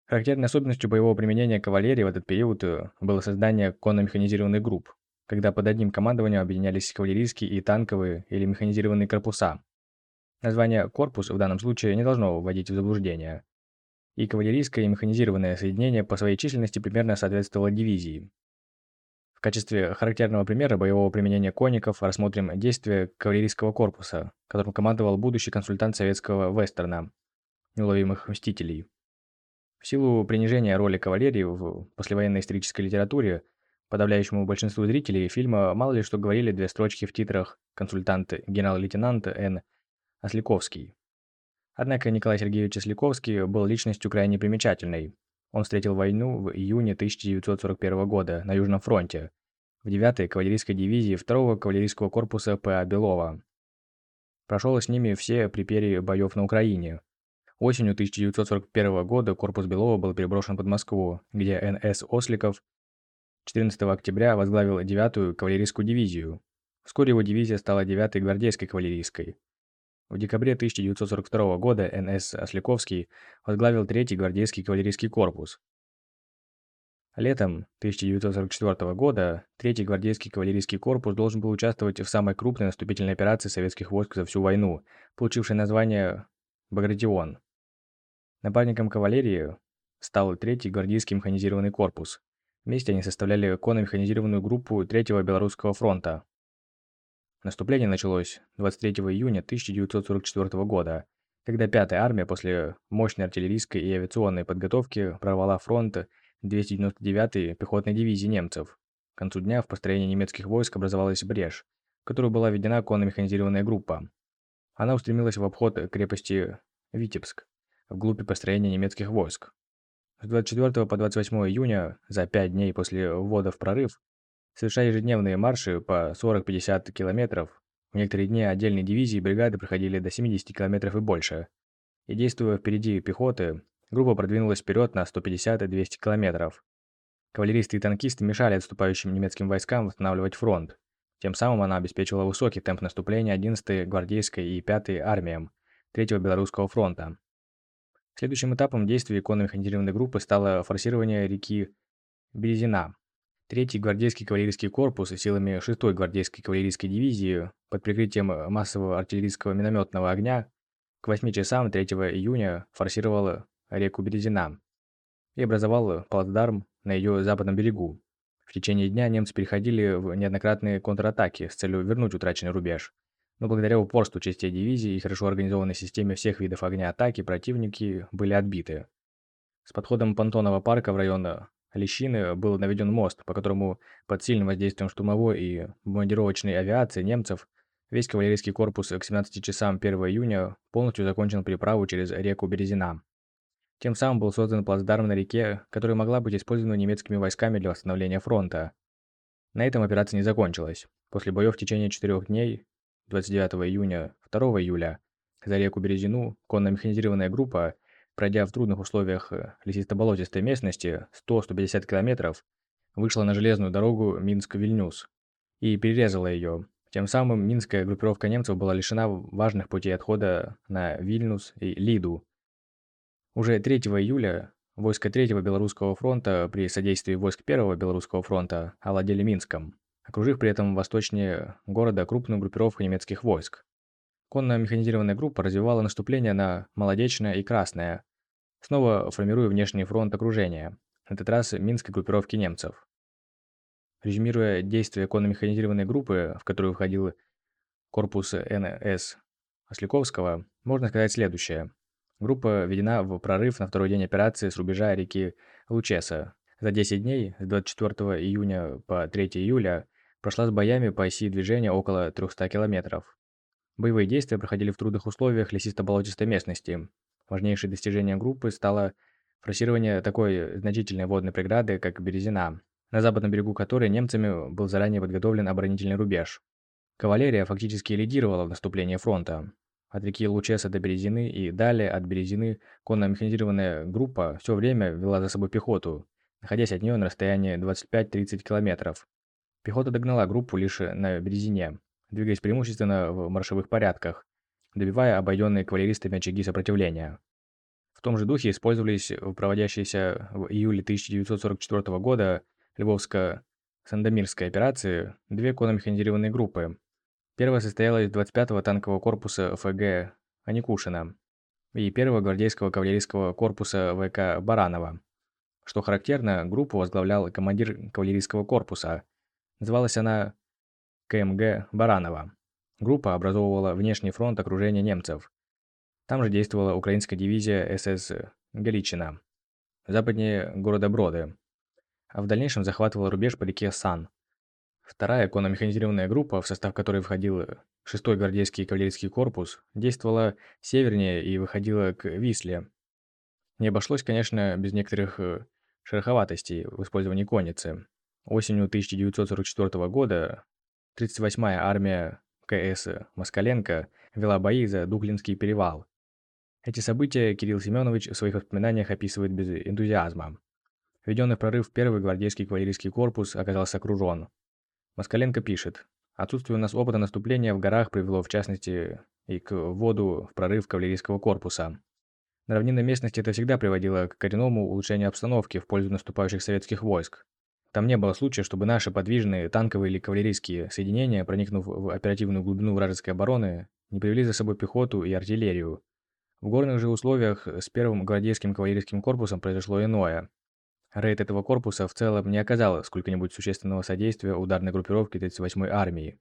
Характерной особенностью боевого применения кавалерии в этот период э, было создание конно-механизированных групп, когда под одним командованием объединялись кавалерийские и танковые или механизированные корпуса. Название «корпус» в данном случае не должно вводить в заблуждение и кавалерийское и механизированное соединение по своей численности примерно соответствовало дивизии. В качестве характерного примера боевого применения конников рассмотрим действие кавалерийского корпуса, которым командовал будущий консультант советского вестерна «Неуловимых мстителей». В силу принижения роли кавалерии в послевоенной исторической литературе, подавляющему большинству зрителей фильма мало ли что говорили две строчки в титрах консультант генерал-лейтенант Н. Осляковский. Однако Николай Сергеевич Осляковский был личностью крайне примечательной. Он встретил войну в июне 1941 года на Южном фронте, в 9-й кавалерийской дивизии 2-го кавалерийского корпуса П.А. Белова. Прошел с ними все припери боев на Украине. Осенью 1941 года корпус Белова был переброшен под Москву, где Н.С. Осликов 14 октября возглавил 9-ю кавалерийскую дивизию. Вскоре его дивизия стала 9-й гвардейской кавалерийской. В декабре 1942 года Н.С. Осляковский возглавил Третий гвардейский кавалерийский корпус. Летом 1944 года Третий гвардейский кавалерийский корпус должен был участвовать в самой крупной наступительной операции советских войск за всю войну, получившей название «Багратион». Напарником кавалерии стал Третий гвардейский механизированный корпус. Вместе они составляли конно-механизированную группу Третьего Белорусского фронта, Наступление началось 23 июня 1944 года, когда 5-я армия после мощной артиллерийской и авиационной подготовки прорвала фронт 299-й пехотной дивизии немцев. К концу дня в построении немецких войск образовалась брешь, в которую была введена конно-механизированная группа. Она устремилась в обход крепости Витебск, вглубь построения немецких войск. С 24 по 28 июня, за 5 дней после ввода в прорыв, совершая ежедневные марши по 40-50 километров. В некоторые дни отдельные дивизии и бригады проходили до 70 километров и больше. И действуя впереди пехоты, группа продвинулась вперед на 150-200 километров. Кавалеристы и танкисты мешали отступающим немецким войскам восстанавливать фронт. Тем самым она обеспечила высокий темп наступления 11-й гвардейской и 5-й армиям 3-го Белорусского фронта. Следующим этапом действий конно-механизированной группы стало форсирование реки Березина. Третий гвардейский кавалерийский корпус силами 6-й гвардейской кавалерийской дивизии под прикрытием массового артиллерийского минометного огня к 8 часам 3 июня форсировал реку Березина и образовал плацдарм на ее западном берегу. В течение дня немцы переходили в неоднократные контратаки с целью вернуть утраченный рубеж. Но благодаря упорству частей дивизии и хорошо организованной системе всех видов огня атаки противники были отбиты. С подходом Понтонного парка в район Лещины был наведен мост, по которому под сильным воздействием штурмовой и бомбардировочной авиации немцев весь кавалерийский корпус к 17 часам 1 июня полностью закончил переправу через реку Березина. Тем самым был создан плацдарм на реке, которая могла быть использована немецкими войсками для восстановления фронта. На этом операция не закончилась. После боев в течение четырех дней, 29 июня, 2 июля, за реку Березину конно-механизированная группа, пройдя в трудных условиях лесисто-болотистой местности 100-150 километров, вышла на железную дорогу Минск-Вильнюс и перерезала ее. Тем самым минская группировка немцев была лишена важных путей отхода на Вильнюс и Лиду, уже 3 июля войска 3-го Белорусского фронта при содействии войск 1-го Белорусского фронта овладели Минском, окружив при этом восточнее города крупную группировку немецких войск. Конная механизированная группа развивала наступление на Молодечное и Красное, снова формируя внешний фронт окружения, на этот раз минской группировки немцев. Резюмируя действия конно-механизированной группы, в которую входил корпус НС Осляковского, можно сказать следующее. Группа введена в прорыв на второй день операции с рубежа реки Лучеса. За 10 дней, с 24 июня по 3 июля, прошла с боями по оси движения около 300 километров. Боевые действия проходили в трудных условиях лесисто-болотистой местности. Важнейшее достижение группы стало форсирование такой значительной водной преграды, как Березина, на западном берегу которой немцами был заранее подготовлен оборонительный рубеж. Кавалерия фактически лидировала в наступлении фронта. От реки Лучеса до Березины и далее от Березины конно-механизированная группа все время вела за собой пехоту, находясь от нее на расстоянии 25-30 километров. Пехота догнала группу лишь на Березине, двигаясь преимущественно в маршевых порядках, добивая обойденные кавалеристами очаги сопротивления. В том же духе использовались в проводящейся в июле 1944 года Львовско-Сандомирской операции две конно-механизированные группы, Первая состояла из 25-го танкового корпуса ФГ Аникушина и 1-го гвардейского кавалерийского корпуса ВК Баранова. Что характерно, группу возглавлял командир кавалерийского корпуса. Называлась она КМГ Баранова. Группа образовывала внешний фронт окружения немцев. Там же действовала украинская дивизия СС Галичина, западнее города Броды, а в дальнейшем захватывала рубеж по реке Сан. Вторая конно-механизированная группа, в состав которой входил 6-й гвардейский кавалерийский корпус, действовала севернее и выходила к Висле. Не обошлось, конечно, без некоторых э, шероховатостей в использовании конницы. Осенью 1944 года 38-я армия КС Москаленко вела бои за Дуклинский перевал. Эти события Кирилл Семенович в своих воспоминаниях описывает без энтузиазма. Введенный в прорыв первый гвардейский кавалерийский корпус оказался окружен. Москаленко пишет. Отсутствие у нас опыта наступления в горах привело, в частности, и к вводу в прорыв кавалерийского корпуса. На равнинной местности это всегда приводило к коренному улучшению обстановки в пользу наступающих советских войск. Там не было случая, чтобы наши подвижные танковые или кавалерийские соединения, проникнув в оперативную глубину вражеской обороны, не привели за собой пехоту и артиллерию. В горных же условиях с первым гвардейским кавалерийским корпусом произошло иное. Рейд этого корпуса в целом не оказал сколько-нибудь существенного содействия ударной группировке 38-й армии.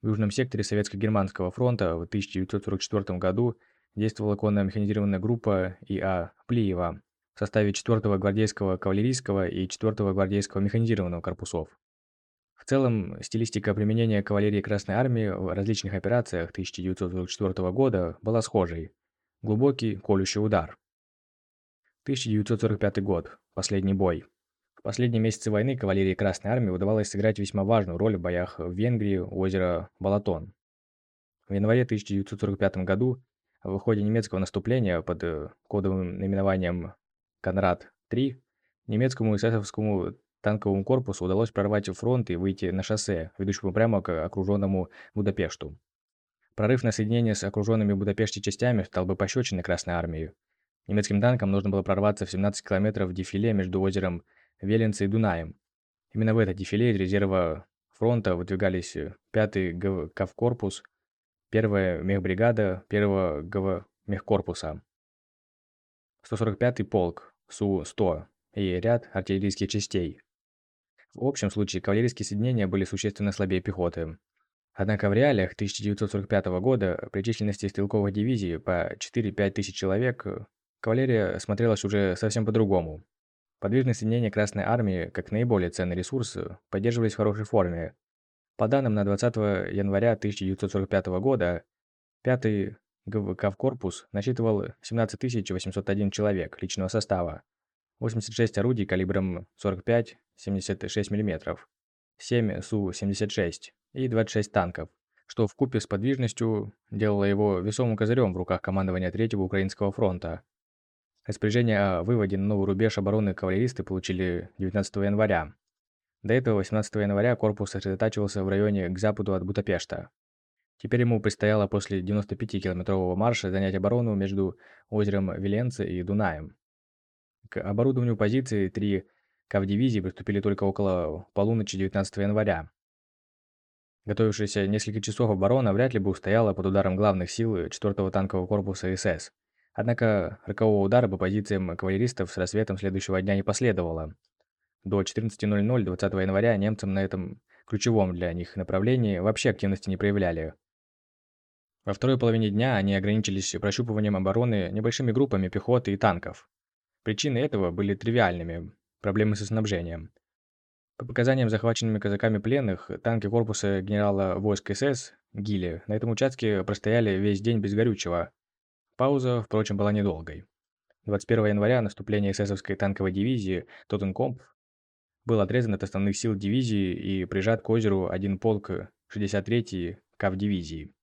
В южном секторе Советско-Германского фронта в 1944 году действовала конная механизированная группа ИА Плиева в составе 4-го гвардейского кавалерийского и 4-го гвардейского механизированного корпусов. В целом, стилистика применения кавалерии Красной Армии в различных операциях 1944 года была схожей. Глубокий, колющий удар. 1945 год. Последний бой. В последние месяцы войны кавалерии Красной Армии удавалось сыграть весьма важную роль в боях в Венгрии у озера Балатон. В январе 1945 году в ходе немецкого наступления под э, кодовым наименованием «Конрад-3» немецкому эсэсовскому танковому корпусу удалось прорвать фронт и выйти на шоссе, ведущему прямо к окруженному Будапешту. Прорыв на соединение с окруженными в Будапеште частями стал бы пощечиной Красной Армии, Немецким танкам нужно было прорваться в 17 километров дефиле между озером Веленце и Дунаем. Именно в это дефиле из резерва фронта выдвигались 5-й ГВК-корпус, 1-я мехбригада 1-го ГВ мехкорпуса, 145-й полк Су-100 и ряд артиллерийских частей. В общем случае кавалерийские соединения были существенно слабее пехоты. Однако в реалиях 1945 года при численности стрелковых дивизий по 4-5 тысяч человек кавалерия смотрелась уже совсем по-другому. Подвижные соединения Красной Армии, как наиболее ценный ресурс, поддерживались в хорошей форме. По данным на 20 января 1945 года, 5-й ГВК корпус насчитывал 17 801 человек личного состава, 86 орудий калибром 45-76 мм, 7 Су-76 и 26 танков, что в купе с подвижностью делало его весомым козырем в руках командования Третьего Украинского фронта. Распоряжение о выводе на новый рубеж обороны кавалеристы получили 19 января. До этого 18 января корпус сосредотачивался в районе к западу от Будапешта. Теперь ему предстояло после 95-километрового марша занять оборону между озером Виленце и Дунаем. К оборудованию позиции три кавдивизии приступили только около полуночи 19 января. Готовившаяся несколько часов оборона вряд ли бы устояла под ударом главных сил 4-го танкового корпуса СС. Однако рокового удара по позициям кавалеристов с рассветом следующего дня не последовало. До 14.00 20 января немцам на этом ключевом для них направлении вообще активности не проявляли. Во второй половине дня они ограничились прощупыванием обороны небольшими группами пехоты и танков. Причины этого были тривиальными – проблемы со снабжением. По показаниям захваченными казаками пленных, танки корпуса генерала войск СС Гилли на этом участке простояли весь день без горючего. Пауза, впрочем, была недолгой. 21 января наступление эсэсовской танковой дивизии Тоттенкомп был отрезан от основных сил дивизии и прижат к озеру один полк 63-й КАВ-дивизии.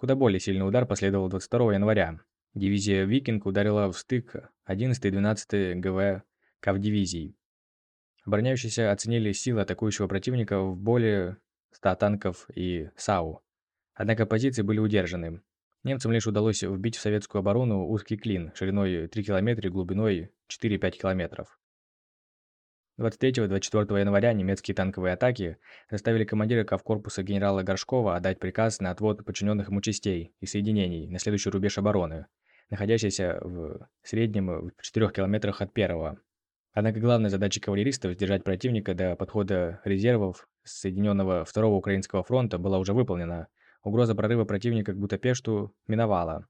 Куда более сильный удар последовал 22 января. Дивизия «Викинг» ударила в стык 11 и 12 ГВ КАВ-дивизий. Обороняющиеся оценили силы атакующего противника в более 100 танков и САУ. Однако позиции были удержаны. Немцам лишь удалось вбить в советскую оборону узкий клин шириной 3 км и глубиной 4-5 километров. 23-24 января немецкие танковые атаки заставили командира Кавкорпуса генерала Горшкова отдать приказ на отвод подчиненных ему частей и соединений на следующий рубеж обороны, находящийся в среднем в 4 километрах от первого. Однако главной задачей кавалеристов сдержать противника до подхода резервов Соединенного Второго Украинского фронта была уже выполнена. Угроза прорыва противника к Бутапешту миновала.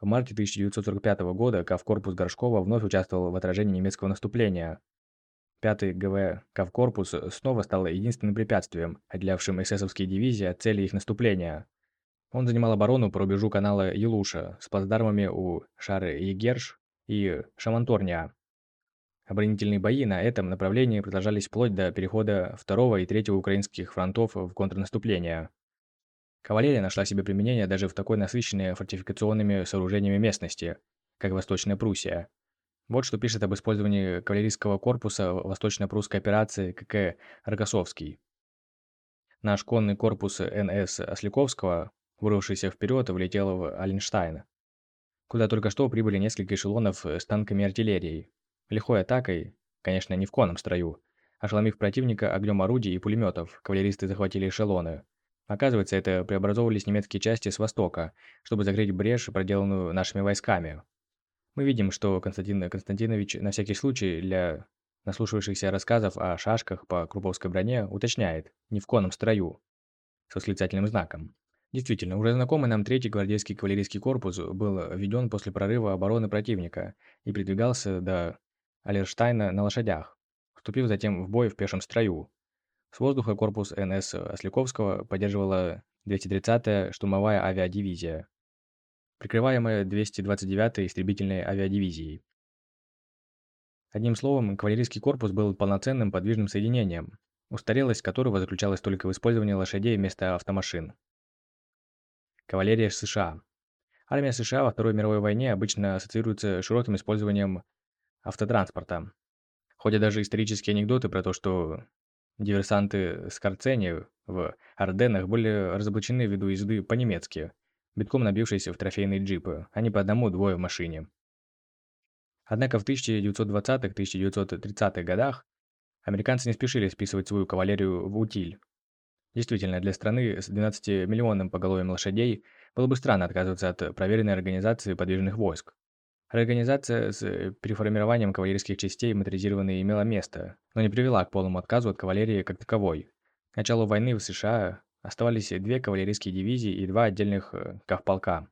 В марте 1945 года Кавкорпус Горшкова вновь участвовал в отражении немецкого наступления, Пятый ГВ Кавкорпус снова стал единственным препятствием, отделявшим эсэсовские дивизии от цели их наступления. Он занимал оборону по рубежу канала Елуша с плацдармами у Шары-Егерш и Шаманторня. Оборонительные бои на этом направлении продолжались вплоть до перехода второго и третьего украинских фронтов в контрнаступление. Кавалерия нашла себе применение даже в такой насыщенной фортификационными сооружениями местности, как Восточная Пруссия, вот что пишет об использовании кавалерийского корпуса в восточно-прусской операции КК «Рокоссовский». Наш конный корпус НС Осликовского, вырвавшийся вперед, влетел в Аленштайн, куда только что прибыли несколько эшелонов с танками и артиллерией. Лихой атакой, конечно, не в конном строю, ошеломив противника огнем орудий и пулеметов, кавалеристы захватили эшелоны. Оказывается, это преобразовывались немецкие части с востока, чтобы закрыть брешь, проделанную нашими войсками, мы видим, что Константин Константинович на всякий случай для наслушавшихся рассказов о шашках по круповской броне уточняет «не в конном строю» с восклицательным знаком. Действительно, уже знакомый нам третий гвардейский кавалерийский корпус был введен после прорыва обороны противника и передвигался до Алерштайна на лошадях, вступив затем в бой в пешем строю. С воздуха корпус НС Осляковского поддерживала 230-я штурмовая авиадивизия, прикрываемая 229-й истребительной авиадивизией. Одним словом, кавалерийский корпус был полноценным подвижным соединением, устарелость которого заключалась только в использовании лошадей вместо автомашин. Кавалерия США. Армия США во Второй мировой войне обычно ассоциируется с широким использованием автотранспорта. Ходят даже исторические анекдоты про то, что диверсанты Скорцени в Арденнах были разоблачены ввиду езды по-немецки, битком набившиеся в трофейные джипы, а не по одному-двое в машине. Однако в 1920-1930-х годах американцы не спешили списывать свою кавалерию в утиль. Действительно, для страны с 12-миллионным поголовьем лошадей было бы странно отказываться от проверенной организации подвижных войск. Реорганизация с переформированием кавалерийских частей моторизированной имела место, но не привела к полному отказу от кавалерии как таковой. К началу войны в США оставались две кавалерийские дивизии и два отдельных э, кавполка.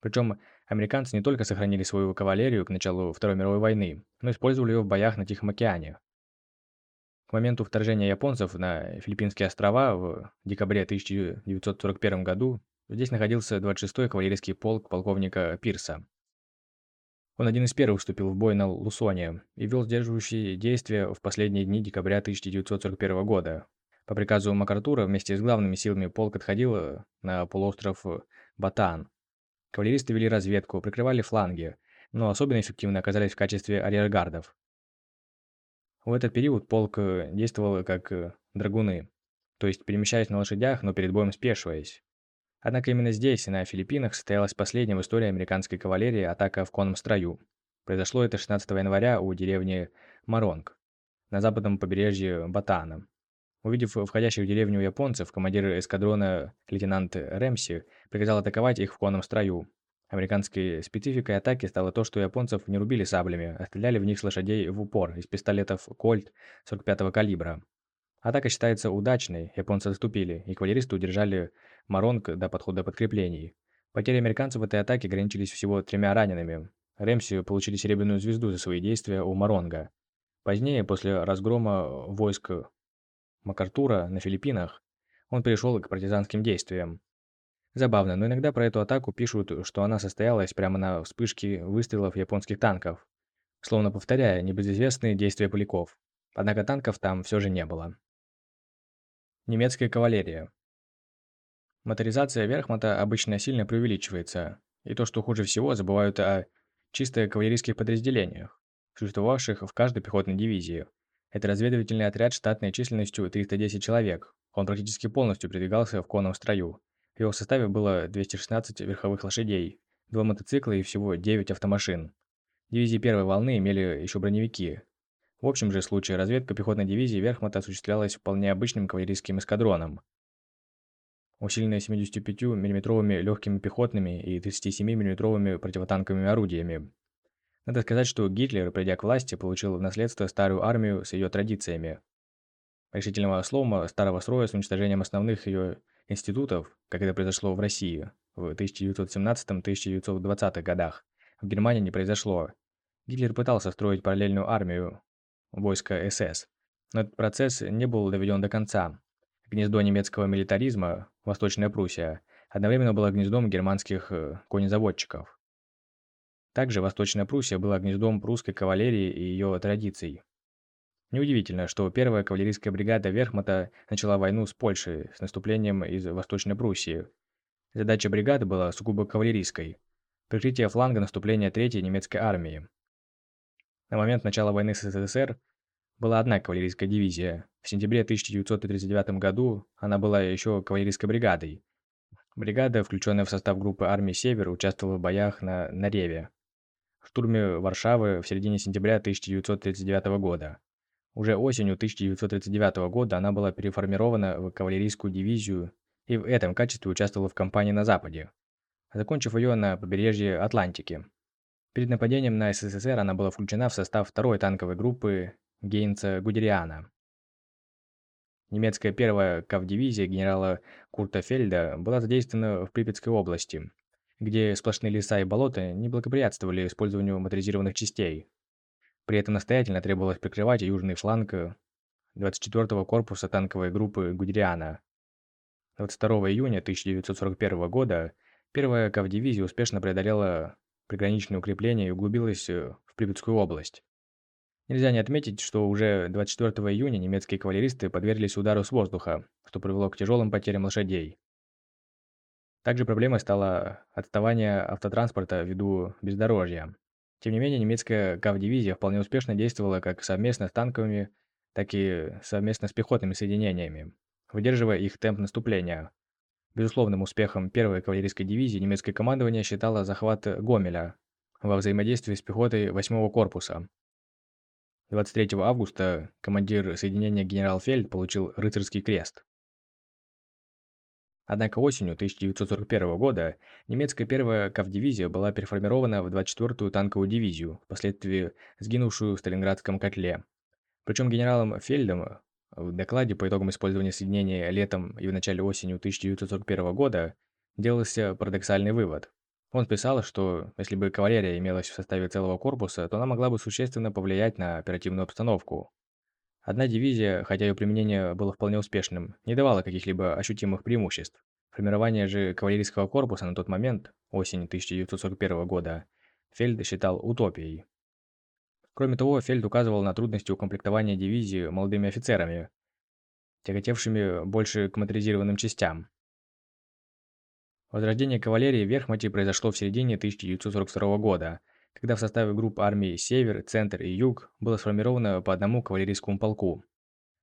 Причем американцы не только сохранили свою кавалерию к началу Второй мировой войны, но использовали ее в боях на Тихом океане. К моменту вторжения японцев на Филиппинские острова в декабре 1941 году здесь находился 26-й кавалерийский полк полковника Пирса. Он один из первых вступил в бой на Лусоне и вел сдерживающие действия в последние дни декабря 1941 года. По приказу МакАртура вместе с главными силами полк отходил на полуостров Батан. Кавалеристы вели разведку, прикрывали фланги, но особенно эффективны оказались в качестве арьергардов. В этот период полк э, действовал как э, драгуны, то есть перемещаясь на лошадях, но перед боем спешиваясь. Однако именно здесь, на Филиппинах, состоялась последняя в истории американской кавалерии атака в конном строю. Произошло это 16 января у деревни Маронг, на западном побережье Батана. Увидев входящих в деревню японцев, командир эскадрона лейтенант Рэмси приказал атаковать их в конном строю, Американской спецификой атаки стало то, что японцев не рубили саблями, а стреляли в них с лошадей в упор из пистолетов «Кольт» 45-го калибра. Атака считается удачной, японцы отступили, и кавалеристы удержали Маронг до подхода подкреплений. Потери американцев в этой атаке ограничились всего тремя ранеными. Рэмси получили серебряную звезду за свои действия у Маронга. Позднее, после разгрома войск МакАртура на Филиппинах, он перешел к партизанским действиям. Забавно, но иногда про эту атаку пишут, что она состоялась прямо на вспышке выстрелов японских танков, словно повторяя небезызвестные действия поляков. Однако танков там все же не было. Немецкая кавалерия. Моторизация верхмата обычно сильно преувеличивается, и то, что хуже всего, забывают о чисто кавалерийских подразделениях, существовавших в каждой пехотной дивизии. Это разведывательный отряд штатной численностью 310 человек. Он практически полностью передвигался в конном строю, в его составе было 216 верховых лошадей, два мотоцикла и всего 9 автомашин. Дивизии первой волны имели еще броневики. В общем же случае разведка пехотной дивизии Верхмата осуществлялась вполне обычным кавалерийским эскадроном, усиленная 75 миллиметровыми легкими пехотными и 37 миллиметровыми противотанковыми орудиями. Надо сказать, что Гитлер, придя к власти, получил в наследство старую армию с ее традициями. Решительного слома старого строя с уничтожением основных ее институтов, как это произошло в России в 1917-1920 годах, в Германии не произошло. Гитлер пытался строить параллельную армию войска СС, но этот процесс не был доведен до конца. Гнездо немецкого милитаризма, Восточная Пруссия, одновременно было гнездом германских э, конезаводчиков. Также Восточная Пруссия была гнездом прусской кавалерии и ее традиций. Неудивительно, что первая кавалерийская бригада Верхмата начала войну с Польшей с наступлением из Восточной Пруссии. Задача бригады была сугубо кавалерийской – прикрытие фланга наступления Третьей немецкой армии. На момент начала войны с СССР была одна кавалерийская дивизия. В сентябре 1939 году она была еще кавалерийской бригадой. Бригада, включенная в состав группы армии «Север», участвовала в боях на Нареве, штурме Варшавы в середине сентября 1939 года. Уже осенью 1939 года она была переформирована в кавалерийскую дивизию и в этом качестве участвовала в кампании на Западе, закончив ее на побережье Атлантики. Перед нападением на СССР она была включена в состав второй танковой группы Гейнца Гудериана. Немецкая первая кавдивизия генерала Курта Фельда была задействована в Припятской области, где сплошные леса и болота не благоприятствовали использованию моторизированных частей. При этом настоятельно требовалось прикрывать южный фланг 24-го корпуса танковой группы Гудериана. 22 июня 1941 года первая кавдивизия успешно преодолела приграничные укрепления и углубилась в Припятскую область. Нельзя не отметить, что уже 24 июня немецкие кавалеристы подверглись удару с воздуха, что привело к тяжелым потерям лошадей. Также проблемой стало отставание автотранспорта ввиду бездорожья. Тем не менее, немецкая ГАВ-дивизия вполне успешно действовала как совместно с танковыми, так и совместно с пехотными соединениями, выдерживая их темп наступления. Безусловным успехом первой кавалерийской дивизии немецкое командование считало захват Гомеля, во взаимодействии с пехотой 8-го корпуса. 23 августа командир соединения генерал Фельд получил рыцарский крест. Однако осенью 1941 года немецкая первая КАВ-дивизия была переформирована в 24-ю танковую дивизию, впоследствии сгинувшую в Сталинградском котле. Причем генералом Фельдом в докладе по итогам использования соединения летом и в начале осенью 1941 года делался парадоксальный вывод. Он писал, что если бы кавалерия имелась в составе целого корпуса, то она могла бы существенно повлиять на оперативную обстановку. Одна дивизия, хотя ее применение было вполне успешным, не давала каких-либо ощутимых преимуществ. Формирование же кавалерийского корпуса на тот момент, осень 1941 года, Фельд считал утопией. Кроме того, Фельд указывал на трудности укомплектования дивизии молодыми офицерами, тяготевшими больше к моторизированным частям. Возрождение кавалерии в Вермахте произошло в середине 1942 года – когда в составе групп армий «Север», «Центр» и «Юг» было сформировано по одному кавалерийскому полку.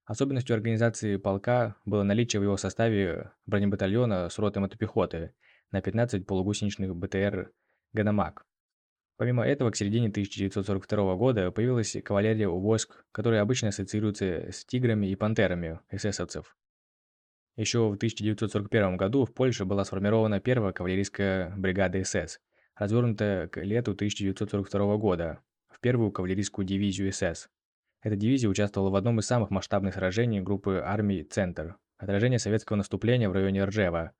Особенностью организации полка было наличие в его составе бронебатальона с ротой мотопехоты на 15 полугусеничных БТР «Ганомаг». Помимо этого, к середине 1942 года появилась кавалерия у войск, которые обычно ассоциируются с «Тиграми» и «Пантерами» эсэсовцев. Еще в 1941 году в Польше была сформирована первая кавалерийская бригада СС, развернутая к лету 1942 года в первую кавалерийскую дивизию СС. Эта дивизия участвовала в одном из самых масштабных сражений группы армий «Центр» – отражение советского наступления в районе Ржева,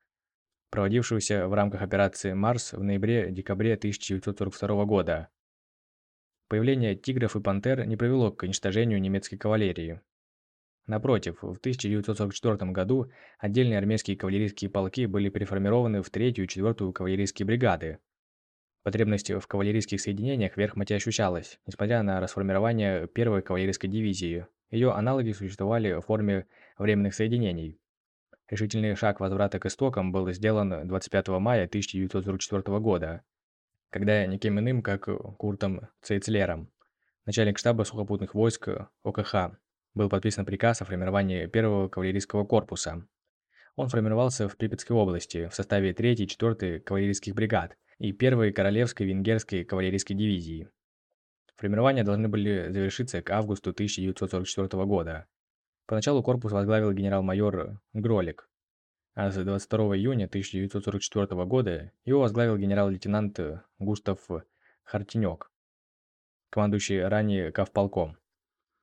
проводившегося в рамках операции «Марс» в ноябре-декабре 1942 года. Появление «Тигров» и «Пантер» не привело к уничтожению немецкой кавалерии. Напротив, в 1944 году отдельные армейские кавалерийские полки были переформированы в 3-ю и 4-ю кавалерийские бригады, Потребность в кавалерийских соединениях в Верхмате ощущалась, несмотря на расформирование первой кавалерийской дивизии. Ее аналоги существовали в форме временных соединений. Решительный шаг возврата к истокам был сделан 25 мая 1944 года, когда никем иным, как Куртом Цейцлером, начальник штаба сухопутных войск ОКХ, был подписан приказ о формировании первого кавалерийского корпуса. Он формировался в Припятской области в составе 3-й и 4-й кавалерийских бригад – и 1-й Королевской венгерской кавалерийской дивизии. Формирования должны были завершиться к августу 1944 года. Поначалу корпус возглавил генерал-майор Гролик, а с 22 июня 1944 года его возглавил генерал-лейтенант Густав Хартенек, командующий ранее Кавполком.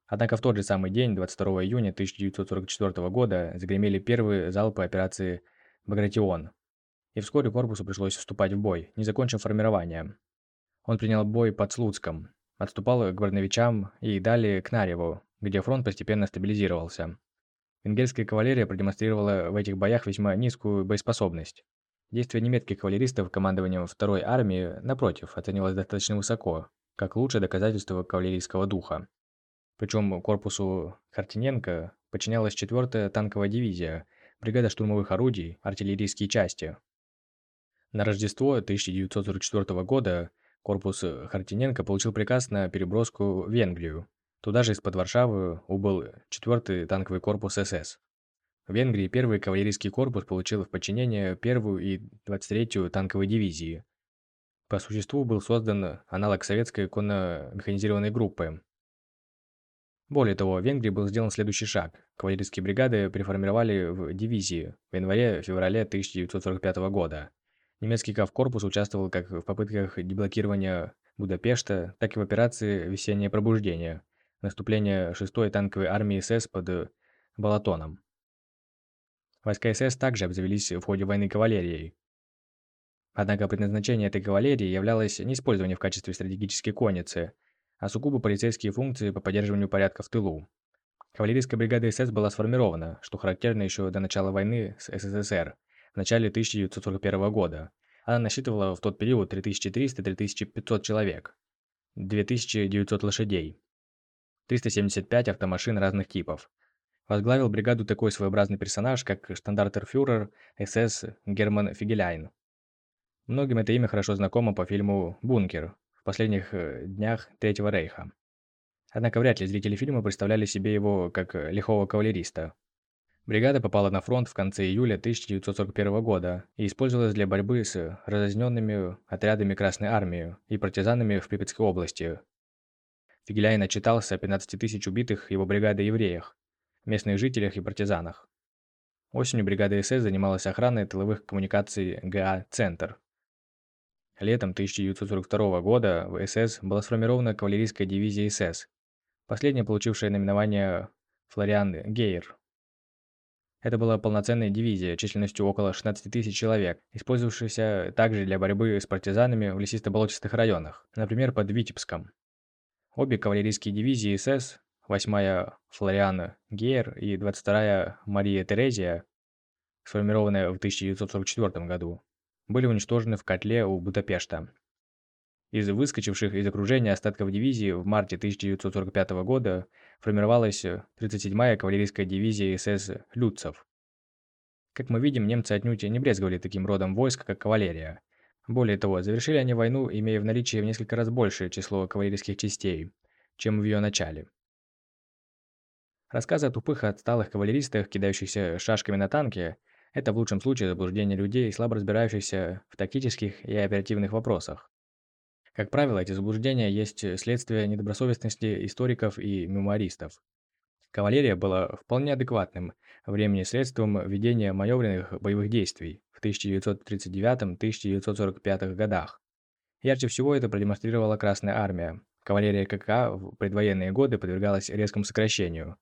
Однако в тот же самый день, 22 июня 1944 года, загремели первые залпы операции «Багратион», и вскоре корпусу пришлось вступать в бой, не закончив формирование. Он принял бой под Слуцком, отступал к Барновичам и далее к Нареву, где фронт постепенно стабилизировался. Венгерская кавалерия продемонстрировала в этих боях весьма низкую боеспособность. Действия немецких кавалеристов командованием 2-й армии, напротив, оценивалось достаточно высоко, как лучшее доказательство кавалерийского духа. Причем корпусу Хартиненко подчинялась 4-я танковая дивизия, бригада штурмовых орудий, артиллерийские части, на Рождество 1944 года корпус Хартиненко получил приказ на переброску в Венгрию. Туда же из-под Варшавы убыл 4-й танковый корпус СС. В Венгрии первый кавалерийский корпус получил в подчинение первую и 23-ю танковые дивизии. По существу был создан аналог советской конно-механизированной группы. Более того, в Венгрии был сделан следующий шаг. Кавалерийские бригады переформировали в дивизии в январе-феврале 1945 года. Немецкий Кавкорпус участвовал как в попытках деблокирования Будапешта, так и в операции «Весеннее пробуждение» наступление 6-й танковой армии СС под Балатоном. Войска СС также обзавелись в ходе войны кавалерией. Однако предназначение этой кавалерии являлось не использование в качестве стратегической конницы, а сугубо полицейские функции по поддерживанию порядка в тылу. Кавалерийская бригада СС была сформирована, что характерно еще до начала войны с СССР, в начале 1941 года. Она насчитывала в тот период 3300-3500 человек, 2900 лошадей, 375 автомашин разных типов. Возглавил бригаду такой своеобразный персонаж, как штандартерфюрер СС Герман Фигеляйн. Многим это имя хорошо знакомо по фильму «Бункер» в последних э, днях Третьего Рейха. Однако вряд ли зрители фильма представляли себе его как лихого кавалериста. Бригада попала на фронт в конце июля 1941 года и использовалась для борьбы с разъединенными отрядами Красной Армии и партизанами в Припятской области. Фигеляйн отчитался о 15 тысяч убитых его бригады евреях, местных жителях и партизанах. Осенью бригада СС занималась охраной тыловых коммуникаций ГА «Центр». Летом 1942 года в СС была сформирована кавалерийская дивизия СС, последняя получившая наименование Флориан Гейер. Это была полноценная дивизия численностью около 16 тысяч человек, использовавшаяся также для борьбы с партизанами в лесисто-болотистых районах, например, под Витебском. Обе кавалерийские дивизии СС, 8-я Флориана Гейер и 22-я Мария Терезия, сформированная в 1944 году, были уничтожены в котле у Будапешта. Из выскочивших из окружения остатков дивизии в марте 1945 года формировалась 37-я кавалерийская дивизия СС «Люцев». Как мы видим, немцы отнюдь не брезговали таким родом войск, как кавалерия. Более того, завершили они войну, имея в наличии в несколько раз большее число кавалерийских частей, чем в ее начале. Рассказы о тупых отсталых кавалеристах, кидающихся шашками на танке, это в лучшем случае заблуждение людей, слабо разбирающихся в тактических и оперативных вопросах. Как правило, эти заблуждения есть следствие недобросовестности историков и мемуаристов. Кавалерия была вполне адекватным времени средством ведения маневренных боевых действий в 1939-1945 годах. Ярче всего это продемонстрировала Красная Армия. Кавалерия КК в предвоенные годы подвергалась резкому сокращению.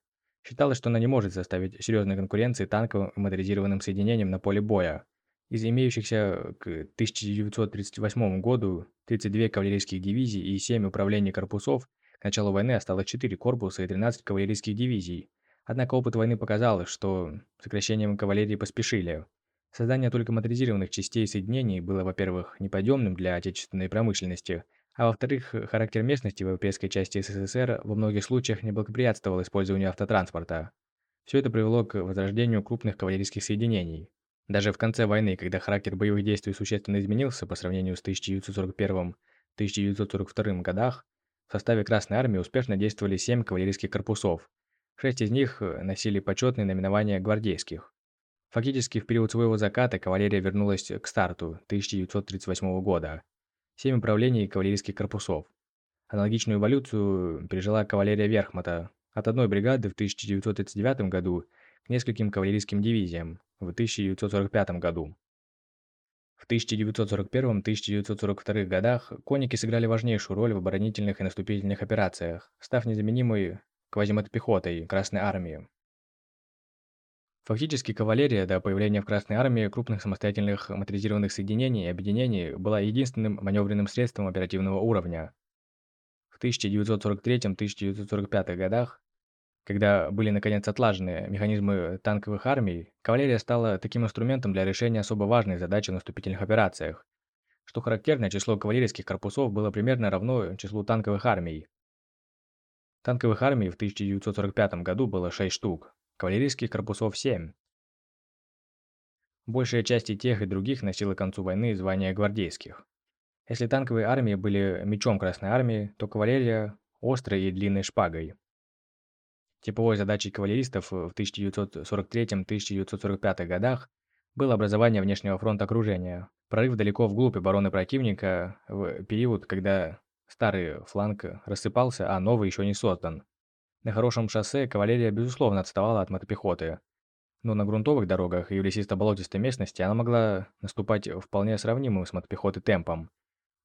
Считалось, что она не может составить серьезной конкуренции танковым и моторизированным соединениям на поле боя, из имеющихся к 1938 году 32 кавалерийских дивизий и 7 управлений корпусов, к началу войны осталось 4 корпуса и 13 кавалерийских дивизий. Однако опыт войны показал, что сокращением кавалерии поспешили. Создание только моторизированных частей соединений было, во-первых, неподъемным для отечественной промышленности, а во-вторых, характер местности в европейской части СССР во многих случаях не благоприятствовал использованию автотранспорта. Все это привело к возрождению крупных кавалерийских соединений. Даже в конце войны, когда характер боевых действий существенно изменился по сравнению с 1941-1942 годах, в составе Красной Армии успешно действовали 7 кавалерийских корпусов. Шесть из них носили почетные наименования гвардейских. Фактически в период своего заката кавалерия вернулась к старту 1938 года. Семь управлений кавалерийских корпусов. Аналогичную эволюцию пережила кавалерия Верхмата от одной бригады в 1939 году к нескольким кавалерийским дивизиям в 1945 году. В 1941-1942 годах конники сыграли важнейшую роль в оборонительных и наступительных операциях, став незаменимой квазимотопехотой Красной Армии. Фактически кавалерия до появления в Красной Армии крупных самостоятельных моторизированных соединений и объединений была единственным маневренным средством оперативного уровня. В 1943-1945 годах когда были наконец отлажены механизмы танковых армий, кавалерия стала таким инструментом для решения особо важной задачи в наступительных операциях. Что характерно, число кавалерийских корпусов было примерно равно числу танковых армий. Танковых армий в 1945 году было 6 штук, кавалерийских корпусов 7. Большая часть и тех, и других носила к концу войны звания гвардейских. Если танковые армии были мечом Красной Армии, то кавалерия – острой и длинной шпагой. Типовой задачей кавалеристов в 1943-1945 годах было образование внешнего фронта окружения, прорыв далеко вглубь обороны противника в период, когда старый фланг рассыпался, а новый еще не создан. На хорошем шоссе кавалерия, безусловно, отставала от мотопехоты, но на грунтовых дорогах и в лесисто-болотистой местности она могла наступать вполне сравнимым с мотопехотой темпом.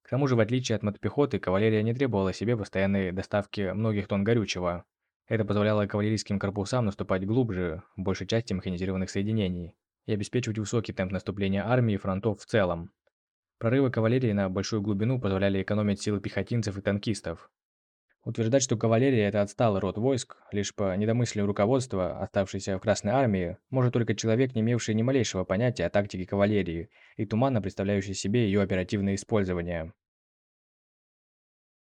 К тому же, в отличие от мотопехоты, кавалерия не требовала себе постоянной доставки многих тонн горючего, это позволяло кавалерийским корпусам наступать глубже, в большей части механизированных соединений, и обеспечивать высокий темп наступления армии и фронтов в целом. Прорывы кавалерии на большую глубину позволяли экономить силы пехотинцев и танкистов. Утверждать, что кавалерия – это отсталый род войск, лишь по недомыслию руководства, оставшейся в Красной Армии, может только человек, не имевший ни малейшего понятия о тактике кавалерии и туманно представляющий себе ее оперативное использование.